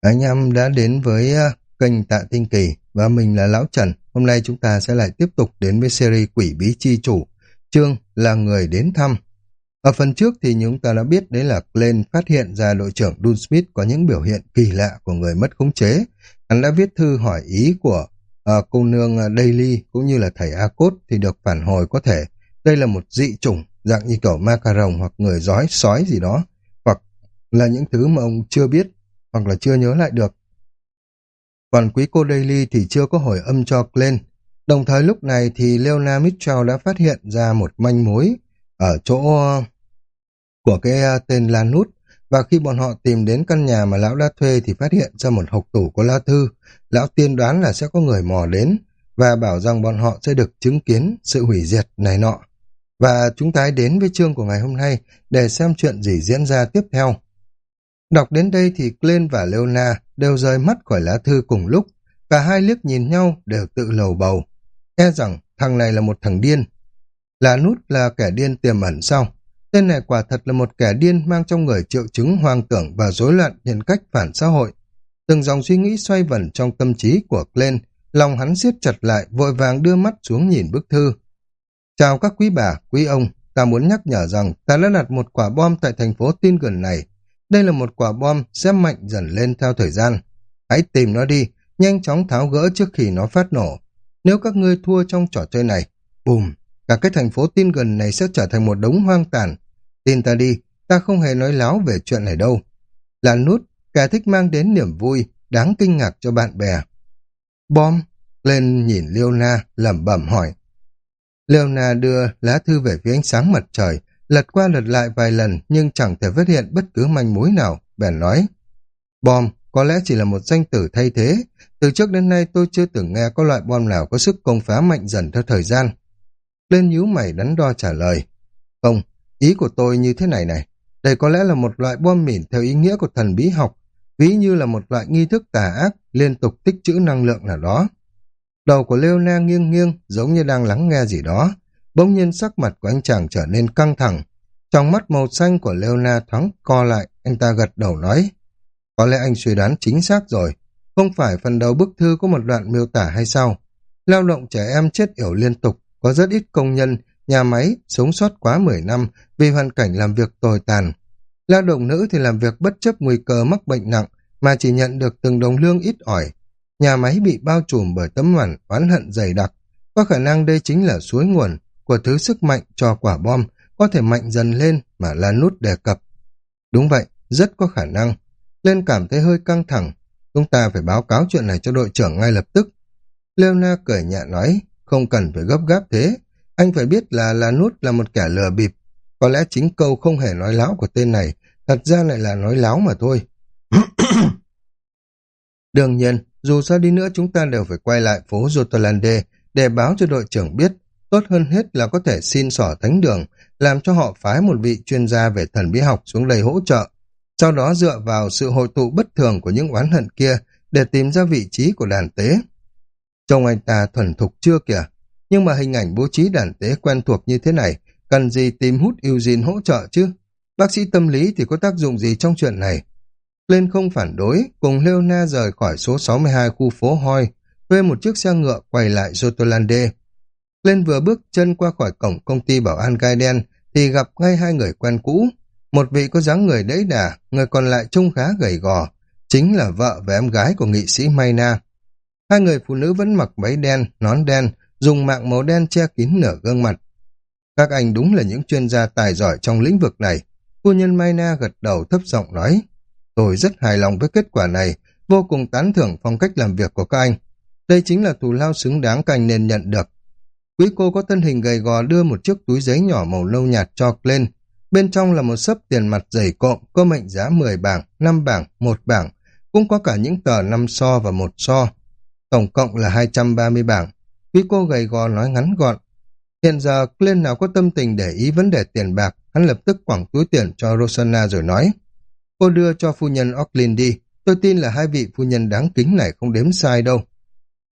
Anh em đã đến với ờ, kênh Tạ Tinh Kỳ và mình là Lão Trần. Hôm nay chúng ta sẽ lại tiếp tục đến với series Quỷ Bí Chi Chủ, chương là người đến thăm. Ở phần trước thì chúng ta đã biết đấy là Glenn phát hiện ra đội trưởng Dun Smith có những biểu hiện kỳ lạ của người mất khống chế. Hắn đã viết thư hỏi ý của uh, cô nương ờ, Daily cũng như là thầy A-Cốt thì được phản hồi có thể đây là một dị chủng dạng như kiểu macaron hoặc người giói sói gì đó hoặc là những thứ mà ông chưa biết hoặc là chưa nhớ lại được. Còn quý cô Daily thì chưa có hồi âm cho Glenn. Đồng thời lúc này thì Leona Mitchell đã phát hiện ra một manh mối ở chỗ của cái à, tên Lanút và khi bọn họ tìm đến căn nhà mà lão đã thuê thì phát hiện ra một hộp tủ có lá thư. Lão tiên đoán là sẽ có người mò đến và bảo rằng bọn họ sẽ được chứng kiến sự hủy diệt này nọ. Và chúng ta hãy đến với chương của ngày hôm nay để xem chuyện gì diễn ra tiếp theo. Đọc đến đây thì Glenn và Leona đều rời mắt khỏi lá thư cùng lúc. Cả hai liếc nhìn nhau đều tự lầu bầu. E rằng thằng này là một thằng điên. Là nút là kẻ điên tiềm ẩn sau Tên này quả thật là một kẻ điên mang trong người triệu chứng hoang tưởng và rối loạn nhân cách phản xã hội. Từng dòng suy nghĩ xoay vẩn trong tâm trí của Glenn, lòng hắn siết chặt lại, vội vàng đưa mắt xuống nhìn bức thư. Chào các quý bà, quý ông, ta muốn nhắc nhở rằng ta đã đặt một quả bom tại thành phố tin gần này đây là một quả bom sẽ mạnh dần lên theo thời gian. Hãy tìm nó đi, nhanh chóng tháo gỡ trước khi nó phát nổ. Nếu các ngươi thua trong trò chơi này, bùm, cả cái thành phố tin gần này sẽ trở thành một đống hoang tàn. Tin ta đi, ta không hề nói láo về chuyện này đâu. Là nút, kẻ thích mang đến niềm vui, đáng kinh ngạc cho bạn bè. Bom, lên nhìn Leona, lẩm bẩm hỏi. Leona đưa lá thư về phía ánh sáng mặt trời, lật qua lật lại vài lần nhưng chẳng thể phát hiện bất cứ manh mối nào, bèn nói. Bom có lẽ chỉ là một danh tử thay thế, từ trước đến nay tôi chưa từng nghe có loại bom nào có sức công phá mạnh dần theo thời gian. Lên nhíu mày đắn đo trả lời. Không, ý của tôi như thế này này, đây có lẽ là một loại bom mìn theo ý nghĩa của thần bí học, ví như là một loại nghi thức tà ác liên tục tích trữ năng lượng nào đó. Đầu của Leona nghiêng nghiêng giống như đang lắng nghe gì đó, Bỗng nhiên sắc mặt của anh chàng trở nên căng thẳng. Trong mắt màu xanh của Leona thoáng co lại, anh ta gật đầu nói. Có lẽ anh suy đoán chính xác rồi. Không phải phần đầu bức thư có một đoạn miêu tả hay sao? Lao động trẻ em chết yểu liên tục, có rất ít công nhân, nhà máy sống sót quá 10 năm vì hoàn cảnh làm việc tồi tàn. Lao động nữ thì làm việc bất chấp nguy cơ mắc bệnh nặng mà chỉ nhận được từng đồng lương ít ỏi. Nhà máy bị bao trùm bởi tấm màn oán hận dày đặc. Có khả năng đây chính là suối nguồn của thứ sức mạnh cho quả bom có thể mạnh dần lên mà Lanút đề cập. Đúng vậy, rất có khả năng. Lên cảm thấy hơi căng thẳng. Chúng ta phải báo cáo chuyện này cho đội trưởng ngay lập tức. Leona cười nhẹ nói, không cần phải gấp gáp thế. Anh phải biết là Lanút là một kẻ lừa bịp. Có lẽ chính câu không hề nói láo của tên này, thật ra lại là nói láo mà thôi. Đương nhiên, dù sao đi nữa chúng ta đều phải quay lại phố Jotolande để báo cho đội trưởng biết Tốt hơn hết là có thể xin sỏ thánh đường, làm cho họ phái một vị chuyên gia về thần bí học xuống đây hỗ trợ. Sau đó dựa vào sự hội tụ bất thường của những oán hận kia để tìm ra vị trí của đàn tế. Trông anh ta thuần thục chưa kìa, nhưng mà hình ảnh bố trí đàn tế quen thuộc như thế này, cần gì tìm hút Eugene hỗ trợ chứ? Bác sĩ tâm lý thì có tác dụng gì trong chuyện này? Lên không phản đối, cùng Leona rời khỏi số 62 khu phố Hoi, thuê một chiếc xe ngựa quay lại Jotolande. Lên vừa bước chân qua khỏi cổng công ty bảo an gai đen thì gặp ngay hai người quen cũ. Một vị có dáng người đẫy đà, người còn lại trông khá gầy gò, chính là vợ và em gái của nghị sĩ Mayna. Hai người phụ nữ vẫn mặc váy đen, nón đen, dùng mạng màu đen che kín nửa gương mặt. Các anh đúng là những chuyên gia tài giỏi trong lĩnh vực này. Phu nhân Mayna gật đầu thấp giọng nói, tôi rất hài lòng với kết quả này, vô cùng tán thưởng phong cách làm việc của các anh. Đây chính là thù lao xứng đáng các anh nên nhận được. Quý cô có thân hình gầy gò đưa một chiếc túi giấy nhỏ màu nâu nhạt cho lên. Bên trong là một sấp tiền mặt dày cộm, có mệnh giá 10 bảng, 5 bảng, 1 bảng, cũng có cả những tờ 5 so và một so. Tổng cộng là 230 bảng. Quý cô gầy gò nói ngắn gọn. Hiện giờ, Glenn nào có tâm tình để ý vấn đề tiền bạc, hắn lập tức quẳng túi tiền cho Rosanna rồi nói. Cô đưa cho phu nhân Auckland đi, tôi tin là hai vị phu nhân đáng kính này không đếm sai đâu.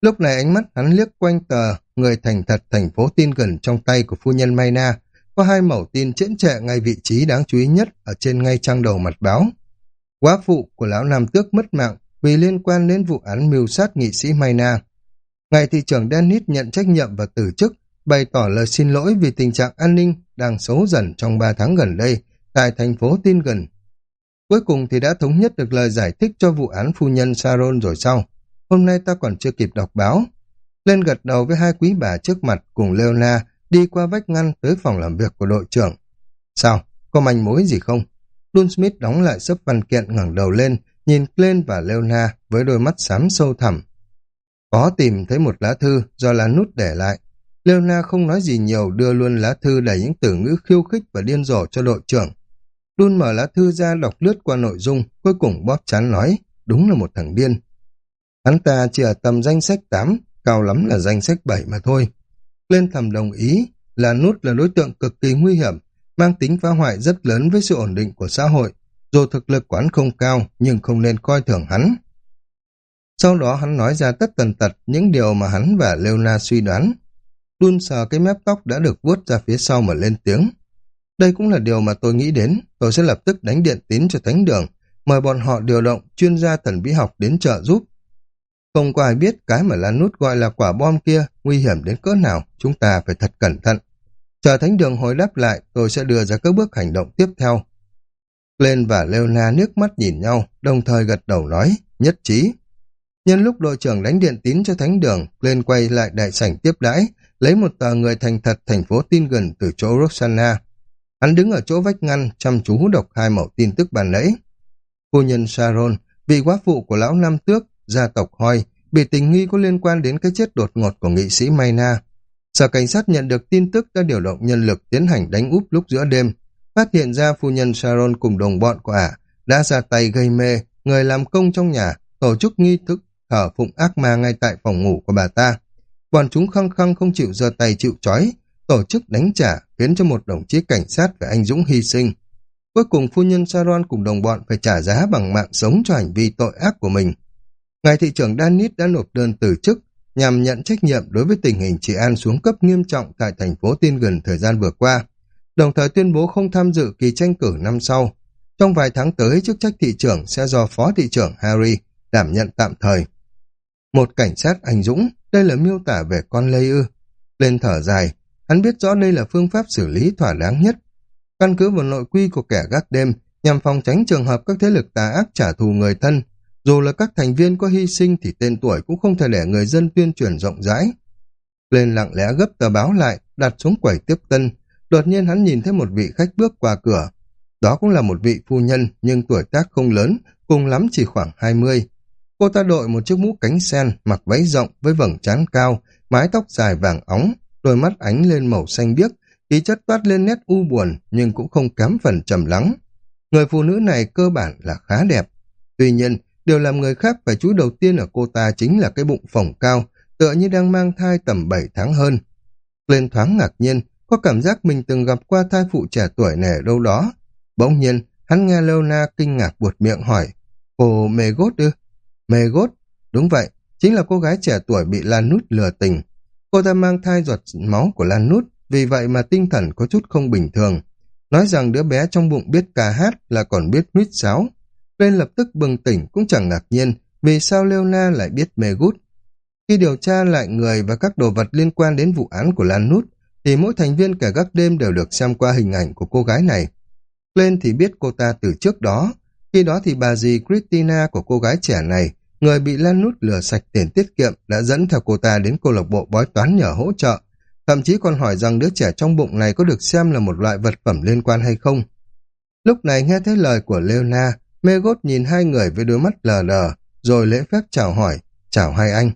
Lúc này ánh mắt hắn liếc quanh tờ người thành thật thành phố tin gần trong tay của phu nhân Mayna, có hai mẩu tin chễn trệ ngay vị trí đáng chú ý nhất ở trên ngay trang đầu mặt báo. Quá phụ của lão Nam Tước mất mạng vì liên quan đến vụ án mưu sát nghị sĩ Mayna. Ngài thị trưởng Dennis nhận trách nhiệm và từ chức, bày tỏ lời xin lỗi vì tình trạng an ninh đang xấu dần trong ba tháng gần đây tại thành phố Tin gần. Cuối cùng thì đã thống nhất được lời giải thích cho vụ án phu nhân Sharon rồi sau. Hôm nay ta còn chưa kịp đọc báo. Lên gật đầu với hai quý bà trước mặt cùng Leona đi qua vách ngăn tới phòng làm việc của đội trưởng. Sao? Có manh mối gì không? Dun Smith đóng lại sấp văn kiện ngẩng đầu lên, nhìn Glenn và Leona với đôi mắt xám sâu thẳm. Có tìm thấy một lá thư do lá nút để lại. Leona không nói gì nhiều đưa luôn lá thư đầy những từ ngữ khiêu khích và điên rồ cho đội trưởng. dun mở lá thư ra đọc lướt qua nội dung, cuối cùng bóp chán nói, đúng là một thằng điên. Hắn ta chỉ ở tầm danh sách 8, cao lắm là danh sách 7 mà thôi. Lên thầm đồng ý là nút là đối tượng cực kỳ nguy hiểm, mang tính phá hoại rất lớn với sự ổn định của xã hội. Dù thực lực quán không cao, nhưng không nên coi thường hắn. Sau đó hắn nói ra tất tần tật những điều mà hắn và Leona suy đoán. Đun sờ cái mép tóc đã được vuốt ra phía sau mà lên tiếng. Đây cũng là điều mà tôi nghĩ đến, tôi sẽ lập tức đánh điện tín cho thánh đường, mời bọn họ điều động chuyên gia thần bí học đến trợ giúp. Không có ai biết cái mà Lan Nút gọi là quả bom kia nguy hiểm đến cỡ nào, chúng ta phải thật cẩn thận. Chờ thánh đường hồi đáp lại, tôi sẽ đưa ra các bước hành động tiếp theo. Glenn và Leona nước mắt nhìn nhau, đồng thời gật đầu nói, nhất trí. Nhân lúc đội trưởng đánh điện tín cho thánh đường, Glenn quay lại đại sảnh tiếp đãi, lấy một tờ người thành thật thành phố tin gần từ chỗ Roxana. Hắn đứng ở chỗ vách ngăn, chăm chú đọc hai mẫu tin tức bàn nãy. Phu nhân Sharon, vị quá phụ của lão Nam Tước, gia tộc Hoi, bị tình nghi có liên quan đến cái chết đột ngột của nghị sĩ Mayna. Sở cảnh sát nhận được tin tức đã điều động nhân lực tiến hành đánh úp lúc giữa đêm, phát hiện ra phu nhân Sharon cùng đồng bọn của ả đã ra tay gây mê người làm công trong nhà, tổ chức nghi thức thờ phụng ác ma ngay tại phòng ngủ của bà ta. Bọn chúng khăng khăng không chịu giơ tay chịu chói, tổ chức đánh trả khiến cho một đồng chí cảnh sát và anh Dũng hy sinh. Cuối cùng phu nhân Sharon cùng đồng bọn phải trả giá bằng mạng sống cho hành vi tội ác của mình. Ngài thị trưởng Danis đã nộp đơn từ chức nhằm nhận trách nhiệm đối với tình hình trị an xuống cấp nghiêm trọng tại thành phố Tiên gần thời gian vừa qua, đồng thời tuyên bố không tham dự kỳ tranh cử năm sau. Trong vài tháng tới, chức trách thị trưởng sẽ do phó thị trưởng Harry đảm nhận tạm thời. Một cảnh sát anh Dũng, đây là miêu tả về con lây ư. Lên thở dài, hắn biết rõ đây là phương pháp xử lý thỏa đáng nhất. Căn cứ vào nội quy của kẻ gác đêm, nhằm phòng tránh trường hợp các thế lực tà ác trả thù người thân, dù là các thành viên có hy sinh thì tên tuổi cũng không thể để người dân tuyên truyền rộng rãi. Lên lặng lẽ gấp tờ báo lại, đặt xuống quầy tiếp tân. Đột nhiên hắn nhìn thấy một vị khách bước qua cửa. Đó cũng là một vị phu nhân, nhưng tuổi tác không lớn, cùng lắm chỉ khoảng 20. Cô ta đội một chiếc mũ cánh sen, mặc váy rộng với vầng trán cao, mái tóc dài vàng óng, đôi mắt ánh lên màu xanh biếc, khí chất toát lên nét u buồn nhưng cũng không kém phần trầm lắng. Người phụ nữ này cơ bản là khá đẹp. Tuy nhiên, Điều làm người khác phải chú đầu tiên ở cô ta chính là cái bụng phồng cao, tựa như đang mang thai tầm 7 tháng hơn. Lên thoáng ngạc nhiên, có cảm giác mình từng gặp qua thai phụ trẻ tuổi này ở đâu đó. Bỗng nhiên, hắn nghe Leona kinh ngạc buột miệng hỏi, cô mê gốt ư? Mê gốt? Đúng vậy, chính là cô gái trẻ tuổi bị Lan Nút lừa tình. Cô ta mang thai giọt máu của Lan Nút, vì vậy mà tinh thần có chút không bình thường. Nói rằng đứa bé trong bụng biết ca hát là còn biết nuýt sáo. Lên lập tức bừng tỉnh cũng chẳng ngạc nhiên vì sao Leona lại biết mê gút. Khi điều tra lại người và các đồ vật liên quan đến vụ án của Lan Nút, thì mỗi thành viên cả gác đêm đều được xem qua hình ảnh của cô gái này. Lên thì biết cô ta từ trước đó, khi đó thì bà dì Christina của cô gái trẻ này, người bị Lan Nút lừa sạch tiền tiết kiệm đã dẫn theo cô ta đến câu lạc bộ bói toán nhờ hỗ trợ, thậm chí còn hỏi rằng đứa trẻ trong bụng này có được xem là một loại vật phẩm liên quan hay không. Lúc này nghe thấy lời của Leona, Mê gốt nhìn hai người với đôi mắt lờ đờ, rồi lễ phép chào hỏi, chào hai anh.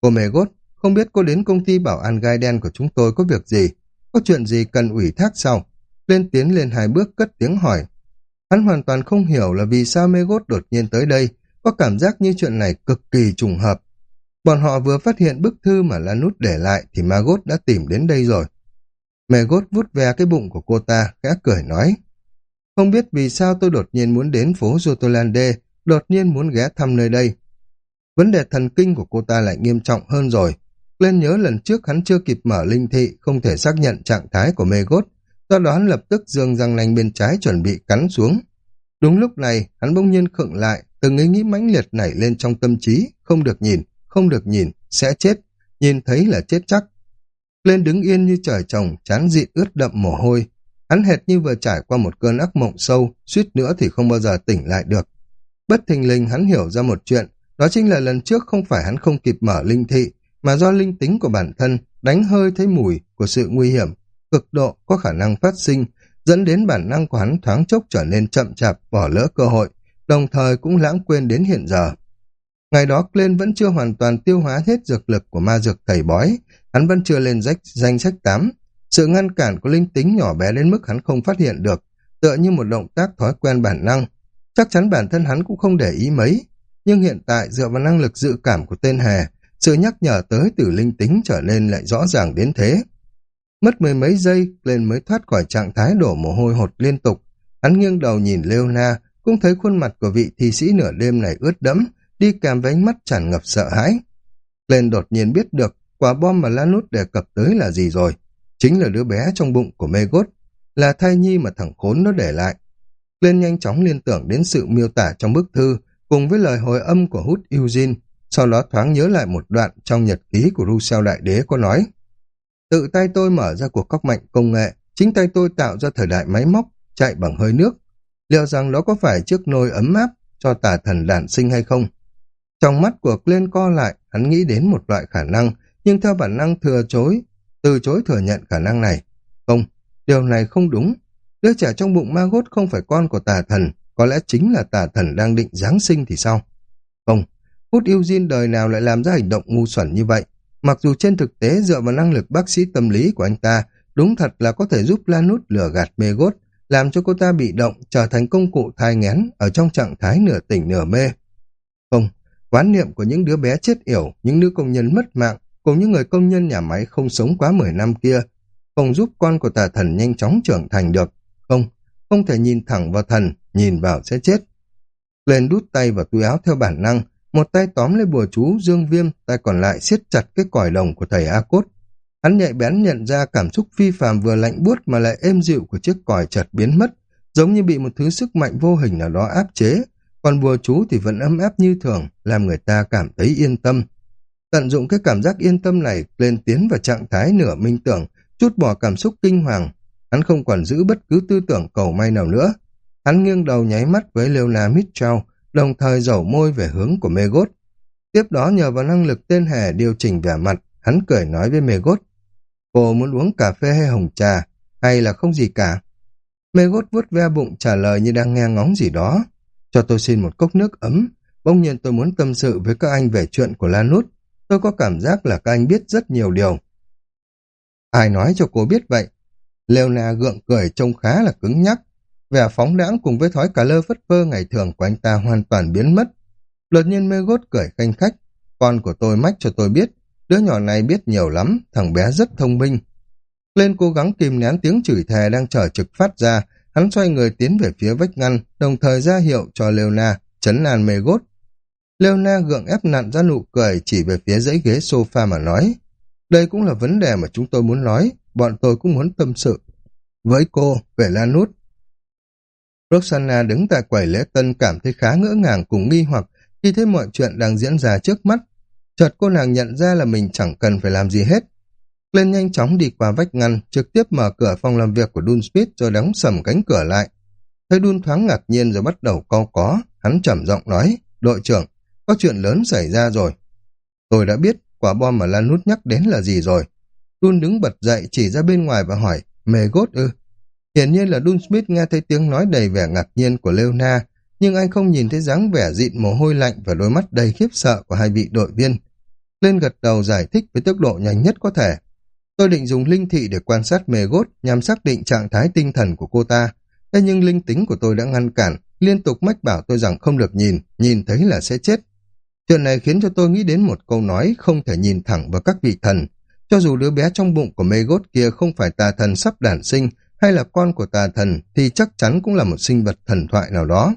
Cô Mê gốt, không biết cô đến công ty bảo an gai đen của chúng tôi có việc gì, có chuyện gì cần ủy thác sau. Lên tiến lên hai bước cất tiếng hỏi. Hắn hoàn toàn không hiểu là vì sao Mê gốt đột nhiên tới đây, có cảm giác như chuyện này cực kỳ trùng hợp. Bọn họ vừa phát hiện bức thư mà Lan Nút để lại thì Ma Gốt đã tìm đến đây rồi. Mê Gốt vút ve cái bụng của cô ta, khẽ cười nói. Không biết vì sao tôi đột nhiên muốn đến phố Jotolande, đột nhiên muốn ghé thăm nơi đây. Vấn đề thần kinh của cô ta lại nghiêm trọng hơn rồi. Lên nhớ lần trước hắn chưa kịp mở linh thị, không thể xác nhận trạng thái của mê gốt, do đó hắn lập tức dương răng nanh bên trái chuẩn bị cắn xuống. Đúng lúc này, hắn bỗng nhiên khựng lại, từng ý nghĩ mãnh liệt nảy lên trong tâm trí, không được nhìn, không được nhìn, sẽ chết, nhìn thấy là chết chắc. Lên đứng yên như trời trồng, chán dị ướt đậm mồ hôi. Hắn hệt như vừa trải qua một cơn ác mộng sâu, suýt nữa thì không bao giờ tỉnh lại được. Bất thình lình hắn hiểu ra một chuyện, đó chính là lần trước không phải hắn không kịp mở linh thị, mà do linh tính của bản thân đánh hơi thấy mùi của sự nguy hiểm, cực độ có khả năng phát sinh, dẫn đến bản năng của hắn thoáng chốc trở nên chậm chạp, bỏ lỡ cơ hội, đồng thời cũng lãng quên đến hiện giờ. Ngày đó Glenn vẫn chưa hoàn toàn tiêu hóa hết dược lực của ma dược thầy bói, hắn vẫn chưa lên danh, danh sách 8. Sự ngăn cản của linh tính nhỏ bé đến mức hắn không phát hiện được, tựa như một động tác thói quen bản năng. Chắc chắn bản thân hắn cũng không để ý mấy, nhưng hiện tại dựa vào năng lực dự cảm của tên hề, sự nhắc nhở tới từ linh tính trở nên lại rõ ràng đến thế. Mất mười mấy giây, lên mới thoát khỏi trạng thái đổ mồ hôi hột liên tục. Hắn nghiêng đầu nhìn Leona, cũng thấy khuôn mặt của vị thi sĩ nửa đêm này ướt đẫm, đi kèm với ánh mắt tràn ngập sợ hãi. Lên đột nhiên biết được quả bom mà Lanút đề cập tới là gì rồi. Chính là đứa bé trong bụng của Megot, là thai nhi mà thằng khốn nó để lại. Lên nhanh chóng liên tưởng đến sự miêu tả trong bức thư, cùng với lời hồi âm của Hút Eugene, sau đó thoáng nhớ lại một đoạn trong nhật ký của Rousseau Đại Đế có nói Tự tay tôi mở ra cuộc cách mạnh công nghệ, chính tay tôi tạo ra thời đại máy móc, chạy bằng hơi nước. Liệu rằng đó có phải chiếc nôi ấm áp cho tà thần đản sinh hay không? Trong mắt của Glenn co lại, hắn nghĩ đến một loại khả năng, nhưng theo bản năng thừa chối, từ chối thừa nhận khả năng này. Không, điều này không đúng. Đứa trẻ trong bụng Magot không phải con của tà thần, có lẽ chính là tà thần đang định Giáng sinh thì sao? Không, Hút Eugene đời nào lại làm ra hành động ngu xuẩn như vậy? Mặc dù trên thực tế dựa vào năng lực bác sĩ tâm lý của anh ta, đúng thật là có thể giúp Lanút lừa gạt Megot, làm cho cô ta bị động, trở thành công cụ thai ngén ở trong trạng thái nửa tỉnh nửa mê. Không, quán niệm của những đứa bé chết yểu, những nữ công nhân mất mạng, cùng những người công nhân nhà máy không sống quá 10 năm kia, không giúp con của tà thần nhanh chóng trưởng thành được. Không, không thể nhìn thẳng vào thần, nhìn vào sẽ chết. Lên đút tay vào túi áo theo bản năng, một tay tóm lấy bùa chú dương viêm, tay còn lại siết chặt cái còi đồng của thầy A Cốt. Hắn nhạy bén nhận ra cảm xúc phi phàm vừa lạnh buốt mà lại êm dịu của chiếc còi chợt biến mất, giống như bị một thứ sức mạnh vô hình nào đó áp chế, còn bùa chú thì vẫn ấm áp như thường, làm người ta cảm thấy yên tâm. Tận dụng cái cảm giác yên tâm này lên tiến vào trạng thái nửa minh tưởng, chút bỏ cảm xúc kinh hoàng. Hắn không còn giữ bất cứ tư tưởng cầu may nào nữa. Hắn nghiêng đầu nháy mắt với Leona Mitchell, đồng thời dầu môi về hướng của Megot. Tiếp đó nhờ vào năng lực tên hề điều chỉnh vẻ mặt, hắn cười nói với Megot. Cô muốn uống cà phê hay hồng trà, hay là không gì cả? Megot vuốt ve bụng trả lời như đang nghe ngóng gì đó. Cho tôi xin một cốc nước ấm. Bỗng nhiên tôi muốn tâm sự với các anh về chuyện của Lanút. Tôi có cảm giác là các anh biết rất nhiều điều. Ai nói cho cô biết vậy? Leona gượng cười trông khá là cứng nhắc. Vẻ phóng đãng cùng với thói cả lơ phất phơ ngày thường của anh ta hoàn toàn biến mất. Đột nhiên mê gốt cười khanh khách. Con của tôi mách cho tôi biết, đứa nhỏ này biết nhiều lắm, thằng bé rất thông minh. Lên cố gắng kìm nén tiếng chửi thề đang trở trực phát ra, hắn xoay người tiến về phía vách ngăn, đồng thời ra hiệu cho Leona, chấn an mê gốt. Leona gượng ép nặn ra nụ cười chỉ về phía dãy ghế sofa mà nói. Đây cũng là vấn đề mà chúng tôi muốn nói, bọn tôi cũng muốn tâm sự. Với cô, về Lanút. Roxana đứng tại quầy lễ tân cảm thấy khá ngỡ ngàng cùng nghi hoặc khi thấy mọi chuyện đang diễn ra trước mắt. Chợt cô nàng nhận ra là mình chẳng cần phải làm gì hết. Lên nhanh chóng đi qua vách ngăn, trực tiếp mở cửa phòng làm việc của Dun rồi đóng sầm cánh cửa lại. Thấy Dun thoáng ngạc nhiên rồi bắt đầu co có, hắn trầm giọng nói, đội trưởng, có chuyện lớn xảy ra rồi. Tôi đã biết quả bom mà Lan Hút nhắc đến là gì rồi. Dun đứng bật dậy chỉ ra bên ngoài và hỏi, mề gốt ư? Hiển nhiên là Dun Smith nghe thấy tiếng nói đầy vẻ ngạc nhiên của Leona, nhưng anh không nhìn thấy dáng vẻ dịn mồ hôi lạnh và đôi mắt đầy khiếp sợ của hai vị đội viên. Lên gật đầu giải thích với tốc độ nhanh nhất có thể. Tôi định dùng linh thị để quan sát mề gốt nhằm xác định trạng thái tinh thần của cô ta. Thế nhưng linh tính của tôi đã ngăn cản, liên tục mách bảo tôi rằng không được nhìn, nhìn thấy là sẽ chết. Chuyện này khiến cho tôi nghĩ đến một câu nói không thể nhìn thẳng vào các vị thần. Cho dù đứa bé trong bụng của mê gốt kia không phải tà thần sắp đản sinh, hay là con của tà thần thì chắc chắn cũng là một sinh vật thần thoại nào đó.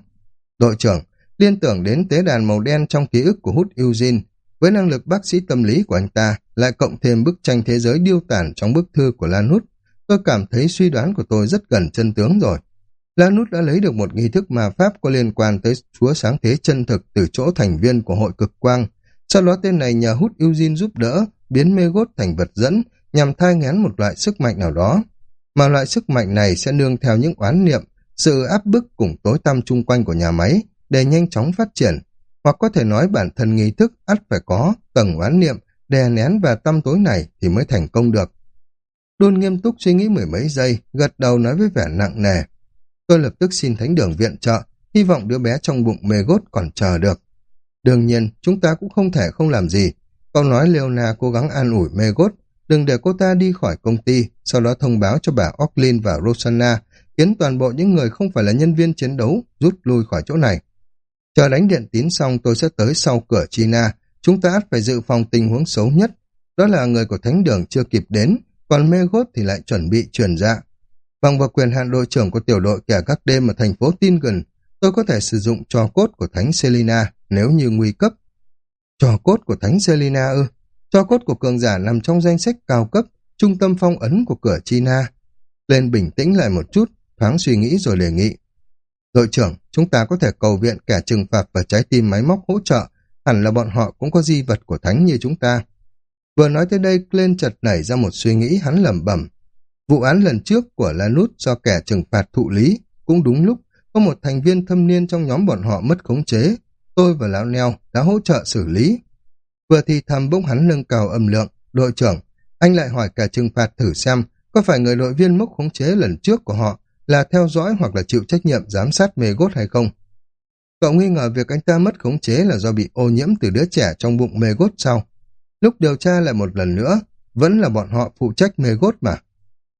Đội trưởng, liên tưởng đến tế đàn màu đen trong ký ức của Hút Eugene, với năng lực bác sĩ tâm lý của anh ta, lại cộng thêm bức tranh thế giới điêu tản trong bức thư của Lan Hút, tôi cảm thấy suy đoán của tôi rất gần chân tướng rồi. La Nút đã lấy được một nghi thức mà pháp có liên quan tới chúa sáng thế chân thực từ chỗ thành viên của hội cực quang. Sau đó tên này nhờ hút Eugene giúp đỡ, biến mê gốt thành vật dẫn, nhằm thai ngén một loại sức mạnh nào đó. Mà loại sức mạnh này sẽ nương theo những oán niệm, sự áp bức cùng tối tăm chung quanh của nhà máy để nhanh chóng phát triển. Hoặc có thể nói bản thân nghi thức ắt phải có tầng oán niệm, đè nén và tâm tối này thì mới thành công được. Đôn nghiêm túc suy nghĩ mười mấy giây, gật đầu nói với vẻ nặng nề. Tôi lập tức xin thánh đường viện trợ, hy vọng đứa bé trong bụng mê gốt còn chờ được. Đương nhiên, chúng ta cũng không thể không làm gì. Câu nói Leona cố gắng an ủi mê gốt, đừng để cô ta đi khỏi công ty, sau đó thông báo cho bà Ocklin và Rosanna, khiến toàn bộ những người không phải là nhân viên chiến đấu rút lui khỏi chỗ này. Chờ đánh điện tín xong tôi sẽ tới sau cửa China, chúng ta phải dự phòng tình huống xấu nhất. Đó là người của thánh đường chưa kịp đến, còn mê gốt thì lại chuẩn bị truyền dạ. Vâng, Bằng vào quyền hạn đội trưởng của tiểu đội kẻ các đêm ở thành phố Tin gần, tôi có thể sử dụng trò cốt của Thánh Selina nếu như nguy cấp. Trò cốt của Thánh Selina ư? Trò cốt của cường giả nằm trong danh sách cao cấp, trung tâm phong ấn của cửa China. Lên bình tĩnh lại một chút, thoáng suy nghĩ rồi đề nghị. Đội trưởng, chúng ta có thể cầu viện kẻ trừng phạt và trái tim máy móc hỗ trợ, hẳn là bọn họ cũng có di vật của thánh như chúng ta. Vừa nói tới đây, lên chợt nảy ra một suy nghĩ hắn lẩm bẩm. Vụ án lần trước của Lanút do kẻ trừng phạt thụ lý, cũng đúng lúc có một thành viên thâm niên trong nhóm bọn họ mất khống chế. Tôi và Lão Neo đã hỗ trợ xử lý. Vừa thì thầm bỗng hắn nâng cao âm lượng. Đội trưởng, anh lại hỏi kẻ trừng phạt thử xem có phải người đội viên mất khống chế lần trước của họ là theo dõi hoặc là chịu trách nhiệm giám sát mê gốt hay không? Cậu nghi ngờ việc anh ta mất khống chế là do bị ô nhiễm từ đứa trẻ trong bụng mê gốt sau. Lúc điều tra lại một lần nữa, vẫn là bọn họ phụ trách mê gốt mà.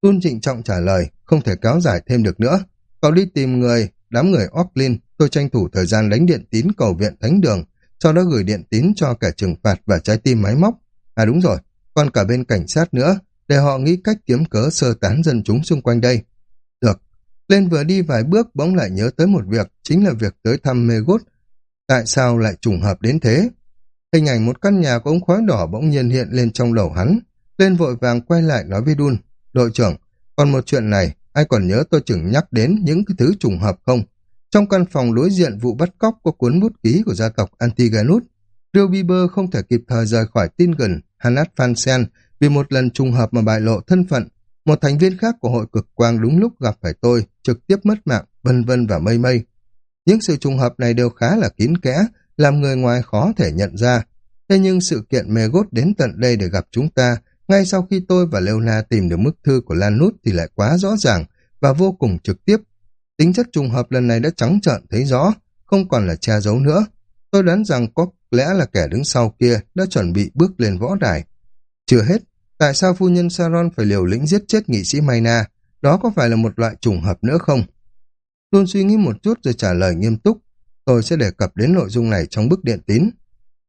Tôn trịnh trọng trả lời, không thể cáo giải thêm được nữa. Cậu đi tìm người, đám người Ocklin, tôi tranh thủ thời gian đánh điện tín cầu viện thánh đường, sau đó gửi điện tín cho cả trừng phạt và trái tim máy móc. À đúng rồi, còn cả bên cảnh sát nữa, để họ nghĩ cách kiếm cớ sơ tán dân chúng xung quanh đây. Được, lên vừa đi vài bước bỗng lại nhớ tới một việc, chính là việc tới thăm mê gốt. Tại sao lại trùng hợp đến thế? Hình ảnh một căn nhà có ống khói đỏ bỗng nhiên hiện lên trong đầu hắn. Lên vội vàng quay lại nói với Đun. Đội trưởng, còn một chuyện này, ai còn nhớ tôi chừng nhắc đến những cái thứ trùng hợp không? Trong căn phòng đối diện vụ bắt cóc có cuốn bút ký của gia tộc Antiganus. Real Bieber không thể kịp thời rời khỏi tin gần Hanat Fansen vì một lần trùng hợp mà bại lộ thân phận. Một thành viên khác của hội cực quang đúng lúc gặp phải tôi, trực tiếp mất mạng, vân vân và mây mây. Những sự trùng hợp này đều khá là kín kẽ, làm người ngoài khó thể nhận ra. Thế nhưng sự kiện mê gốt đến tận đây để gặp chúng ta ngay sau khi tôi và Leona tìm được bức thư của Lan Nút thì lại quá rõ ràng và vô cùng trực tiếp. Tính chất trùng hợp lần này đã trắng trợn thấy rõ, không còn là che giấu nữa. Tôi đoán rằng có lẽ là kẻ đứng sau kia đã chuẩn bị bước lên võ đài. Chưa hết, tại sao phu nhân Saron phải liều lĩnh giết chết nghị sĩ Mayna? Đó có phải là một loại trùng hợp nữa không? Luôn suy nghĩ một chút rồi trả lời nghiêm túc. Tôi sẽ đề cập đến nội dung này trong bức điện tín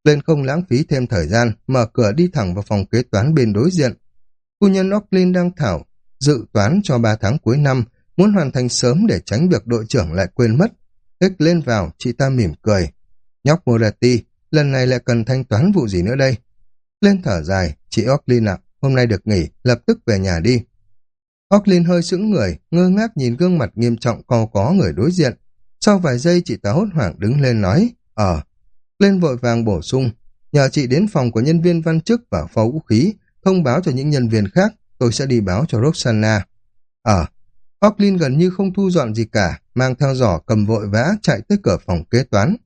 lên không lãng phí thêm thời gian, mở cửa đi thẳng vào phòng kế toán bên đối diện. Phu nhân Ocklin đang thảo, dự toán cho ba tháng cuối năm, muốn hoàn thành sớm để tránh việc đội trưởng lại quên mất. Hích lên vào, chị ta mỉm cười. Nhóc Morati, lần này lại cần thanh toán vụ gì nữa đây? Lên thở dài, chị Ocklin ạ, hôm nay được nghỉ, lập tức về nhà đi. Ocklin hơi sững người, ngơ ngác nhìn gương mặt nghiêm trọng co có người đối diện. Sau vài giây chị ta hốt hoảng đứng lên nói, Ờ, lên vội vàng bổ sung, nhờ chị đến phòng của nhân viên văn chức và phó vũ khí, thông báo cho những nhân viên khác, tôi sẽ đi báo cho Roxana. Ở, ờ, Ocklin gần như không thu dọn gì cả, mang theo giỏ cầm vội vã chạy tới cửa phòng kế toán.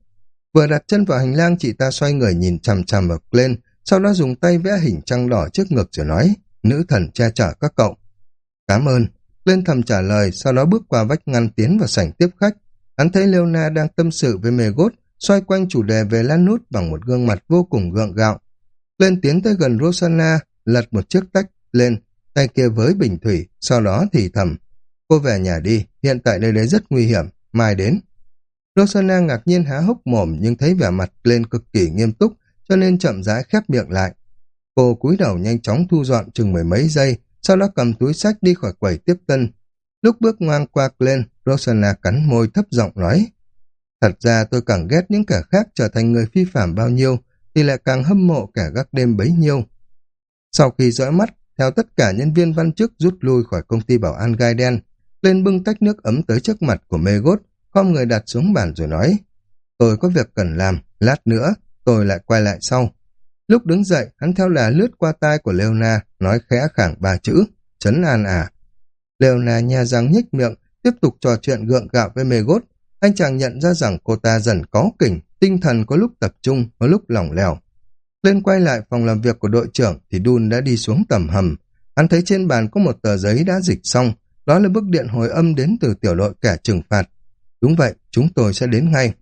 Vừa đặt chân vào hành lang chị ta xoay người nhìn chằm chằm vào lên, sau đó dùng tay vẽ hình trăng đỏ trước ngực rồi nói, nữ thần che chở các cậu. Cảm ơn. Lên thầm trả lời, sau đó bước qua vách ngăn tiến vào sảnh tiếp khách. Hắn thấy Leona đang tâm sự với mề gốt, xoay quanh chủ đề về Lan Nút bằng một gương mặt vô cùng gượng gạo. Lên tiến tới gần Rosanna, lật một chiếc tách lên, tay kia với bình thủy, sau đó thì thầm. Cô về nhà đi, hiện tại nơi đấy rất nguy hiểm, mai đến. Rosanna ngạc nhiên há hốc mồm nhưng thấy vẻ mặt lên cực kỳ nghiêm túc, cho nên chậm rãi khép miệng lại. Cô cúi đầu nhanh chóng thu dọn chừng mười mấy giây, sau đó cầm túi sách đi khỏi quầy tiếp tân. Lúc bước ngoan qua lên, Rosanna cắn môi thấp giọng nói, Thật ra tôi càng ghét những kẻ khác trở thành người phi phạm bao nhiêu, thì lại càng hâm mộ kẻ gác đêm bấy nhiêu. Sau khi dõi mắt, theo tất cả nhân viên văn chức rút lui khỏi công ty bảo an gai đen, lên bưng tách nước ấm tới trước mặt của mê gốt, khom người đặt xuống bàn rồi nói, tôi có việc cần làm, lát nữa, tôi lại quay lại sau. Lúc đứng dậy, hắn theo là lướt qua tai của Leona, nói khẽ khẳng ba chữ, chấn an à. Leona nhà răng nhích miệng, tiếp tục trò chuyện gượng gạo với mê gốt. Anh chàng nhận ra rằng cô ta dần có kỉnh, tinh thần có lúc tập trung, có lúc lỏng lẻo. Lên quay lại phòng làm việc của đội trưởng thì Dun đã đi xuống tầm hầm. Hắn thấy trên bàn có một tờ giấy đã dịch xong, đó là bức điện hồi âm đến từ tiểu đội kẻ trừng phạt. Đúng vậy, chúng tôi sẽ đến ngay.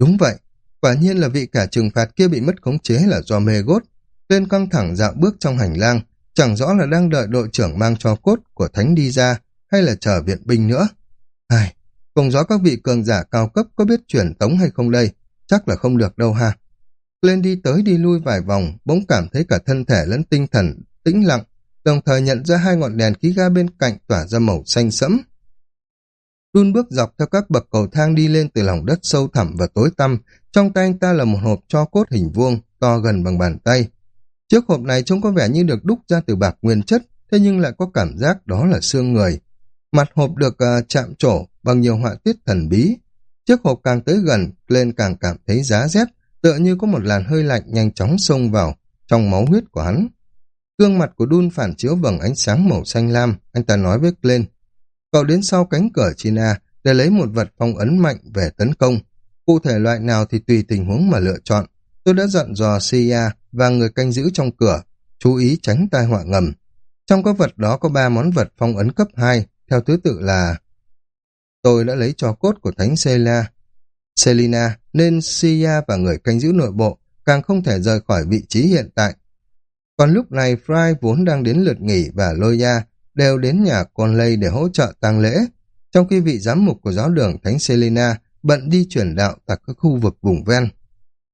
Đúng vậy, quả nhiên là vị cả trừng phạt kia bị mất khống chế là do mê gốt. Lên căng thẳng dạo bước trong hành lang, chẳng rõ là đang đợi đội trưởng mang cho cốt của Thánh đi ra, hay là chờ viện binh nữa. Ai, không rõ các vị cường giả cao cấp có biết chuyển tống hay không đây, chắc là không được đâu ha. Lên đi tới đi lui vài vòng, bỗng cảm thấy cả thân thể lẫn tinh thần tĩnh lặng, đồng thời nhận ra hai ngọn đèn khí ga bên cạnh tỏa ra màu xanh sẫm. Đun bước dọc theo các bậc cầu thang đi lên từ lòng đất sâu thẳm và tối tăm, trong tay anh ta là một hộp cho cốt hình vuông, to gần bằng bàn tay. Chiếc hộp này trông có vẻ như được đúc ra từ bạc nguyên chất, thế nhưng lại có cảm giác đó là xương người. Mặt hộp được uh, chạm trổ bằng nhiều họa tiết thần bí. Chiếc hộp càng tới gần, lên càng cảm thấy giá rét, tựa như có một làn hơi lạnh nhanh chóng xông vào trong máu huyết của hắn. Gương mặt của Đun phản chiếu bằng ánh sáng màu xanh lam, anh ta nói với Glenn. Cậu đến sau cánh cửa China để lấy một vật phong ấn mạnh về tấn công. Cụ thể loại nào thì tùy tình huống mà lựa chọn. Tôi đã dặn dò Sia và người canh giữ trong cửa, chú ý tránh tai họa ngầm. Trong các vật đó có ba món vật phong ấn cấp 2, theo thứ tự là Tôi đã lấy cho cốt của Thánh Selina, Selina nên Sia và người canh giữ nội bộ càng không thể rời khỏi vị trí hiện tại. Còn lúc này Fry vốn đang đến lượt nghỉ và Loya đều đến nhà con lây để hỗ trợ tang lễ, trong khi vị giám mục của giáo đường Thánh Selina bận đi chuyển đạo tại các khu vực vùng ven.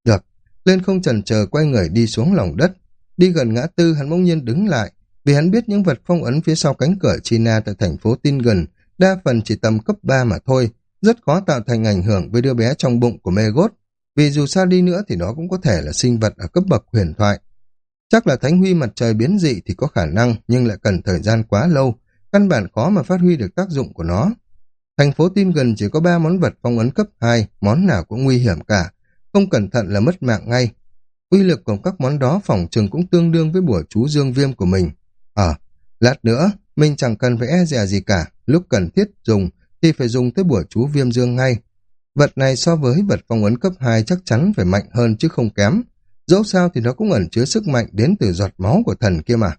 Được, lên không chần chờ quay người đi xuống lòng đất. Đi gần ngã tư hắn bỗng nhiên đứng lại, vì hắn biết những vật phong ấn phía sau cánh cửa China tại thành phố Tin gần đa phần chỉ tầm cấp 3 mà thôi, rất khó tạo thành ảnh hưởng với đứa bé trong bụng của Megot, vì dù sao đi nữa thì nó cũng có thể là sinh vật ở cấp bậc huyền thoại. Chắc là thánh huy mặt trời biến dị thì có khả năng, nhưng lại cần thời gian quá lâu, căn bản khó mà phát huy được tác dụng của nó. Thành phố tin gần chỉ có ba món vật phong ấn cấp 2, món nào cũng nguy hiểm cả, không cẩn thận là mất mạng ngay. Uy lực của các món đó phòng trường cũng tương đương với bùa chú dương viêm của mình. Ờ, lát nữa, mình chẳng cần phải e dè gì cả, lúc cần thiết dùng thì phải dùng tới bùa chú viêm dương ngay. Vật này so với vật phong ấn cấp 2 chắc chắn phải mạnh hơn chứ không kém. Dẫu sao thì nó cũng ẩn chứa sức mạnh đến từ giọt máu của thần kia mà.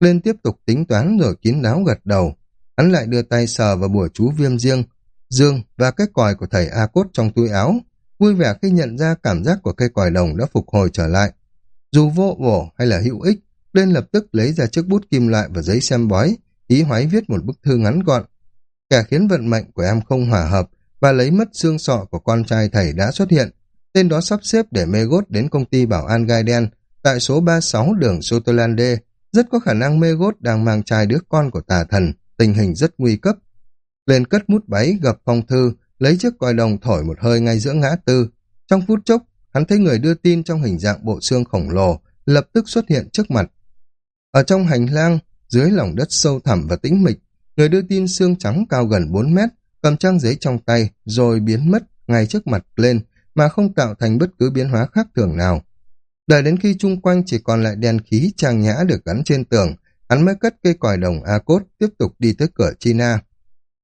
Lên tiếp tục tính toán rồi kín đáo gật đầu. Hắn lại đưa tay sờ vào bùa chú viêm riêng, dương và cái còi của thầy A-Cốt trong túi áo. Vui vẻ khi nhận ra cảm giác của cây còi đồng đã phục hồi trở lại. Dù vô bổ hay là hữu ích, lên lập tức lấy ra chiếc bút kim loại và giấy xem bói, ý hoái viết một bức thư ngắn gọn. cả khiến vận mệnh của em không hòa hợp và lấy mất xương sọ của con trai thầy đã xuất hiện. Tên đó sắp xếp để Megot đến công ty bảo an gai đen tại số 36 đường Sutherland Rất có khả năng Megot đang mang trai đứa con của tà thần, tình hình rất nguy cấp. Lên cất mút báy gặp phong thư, lấy chiếc còi đồng thổi một hơi ngay giữa ngã tư. Trong phút chốc, hắn thấy người đưa tin trong hình dạng bộ xương khổng lồ, lập tức xuất hiện trước mặt. Ở trong hành lang, dưới lòng đất sâu thẳm và tĩnh mịch, người đưa tin xương trắng cao gần 4 mét, cầm trang giấy trong tay, rồi biến mất ngay trước mặt lên, mà không tạo thành bất cứ biến hóa khác thường nào. Đợi đến khi chung quanh chỉ còn lại đèn khí trang nhã được gắn trên tường, hắn mới cất cây còi đồng A-cốt tiếp tục đi tới cửa China.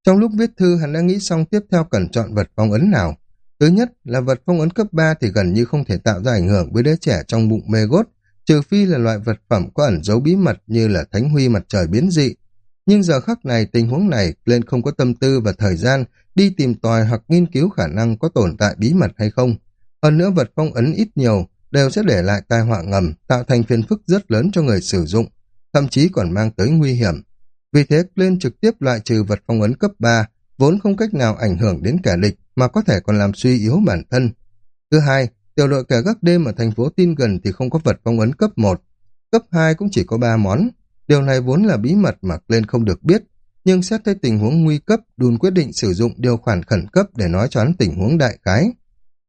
Trong lúc viết thư, hắn đã nghĩ xong tiếp theo cần chọn vật phong ấn nào. Thứ nhất là vật phong ấn cấp 3 thì gần như không thể tạo ra ảnh hưởng với đứa trẻ trong bụng mê gốt, trừ phi là loại vật phẩm có ẩn dấu bí mật như là thánh huy mặt trời biến dị. Nhưng giờ khắc này, tình huống này, lên không có tâm tư và thời gian đi tìm tòi hoặc nghiên cứu khả năng có tồn tại bí mật hay không. Hơn nữa vật phong ấn ít nhiều đều sẽ để lại tai họa ngầm, tạo thành phiền phức rất lớn cho người sử dụng, thậm chí còn mang tới nguy hiểm. Vì thế, lên trực tiếp loại trừ vật phong ấn cấp 3, vốn không cách nào ảnh hưởng đến kẻ địch mà có thể còn làm suy yếu bản thân. Thứ hai, tiểu đội kẻ gác đêm ở thành phố tin gần thì không có vật phong ấn cấp 1. Cấp 2 cũng chỉ có 3 món. Điều này vốn là bí mật mà lên không được biết, nhưng xét thấy tình huống nguy cấp, Dun quyết định sử dụng điều khoản khẩn cấp để nói cho hắn tình huống đại khái.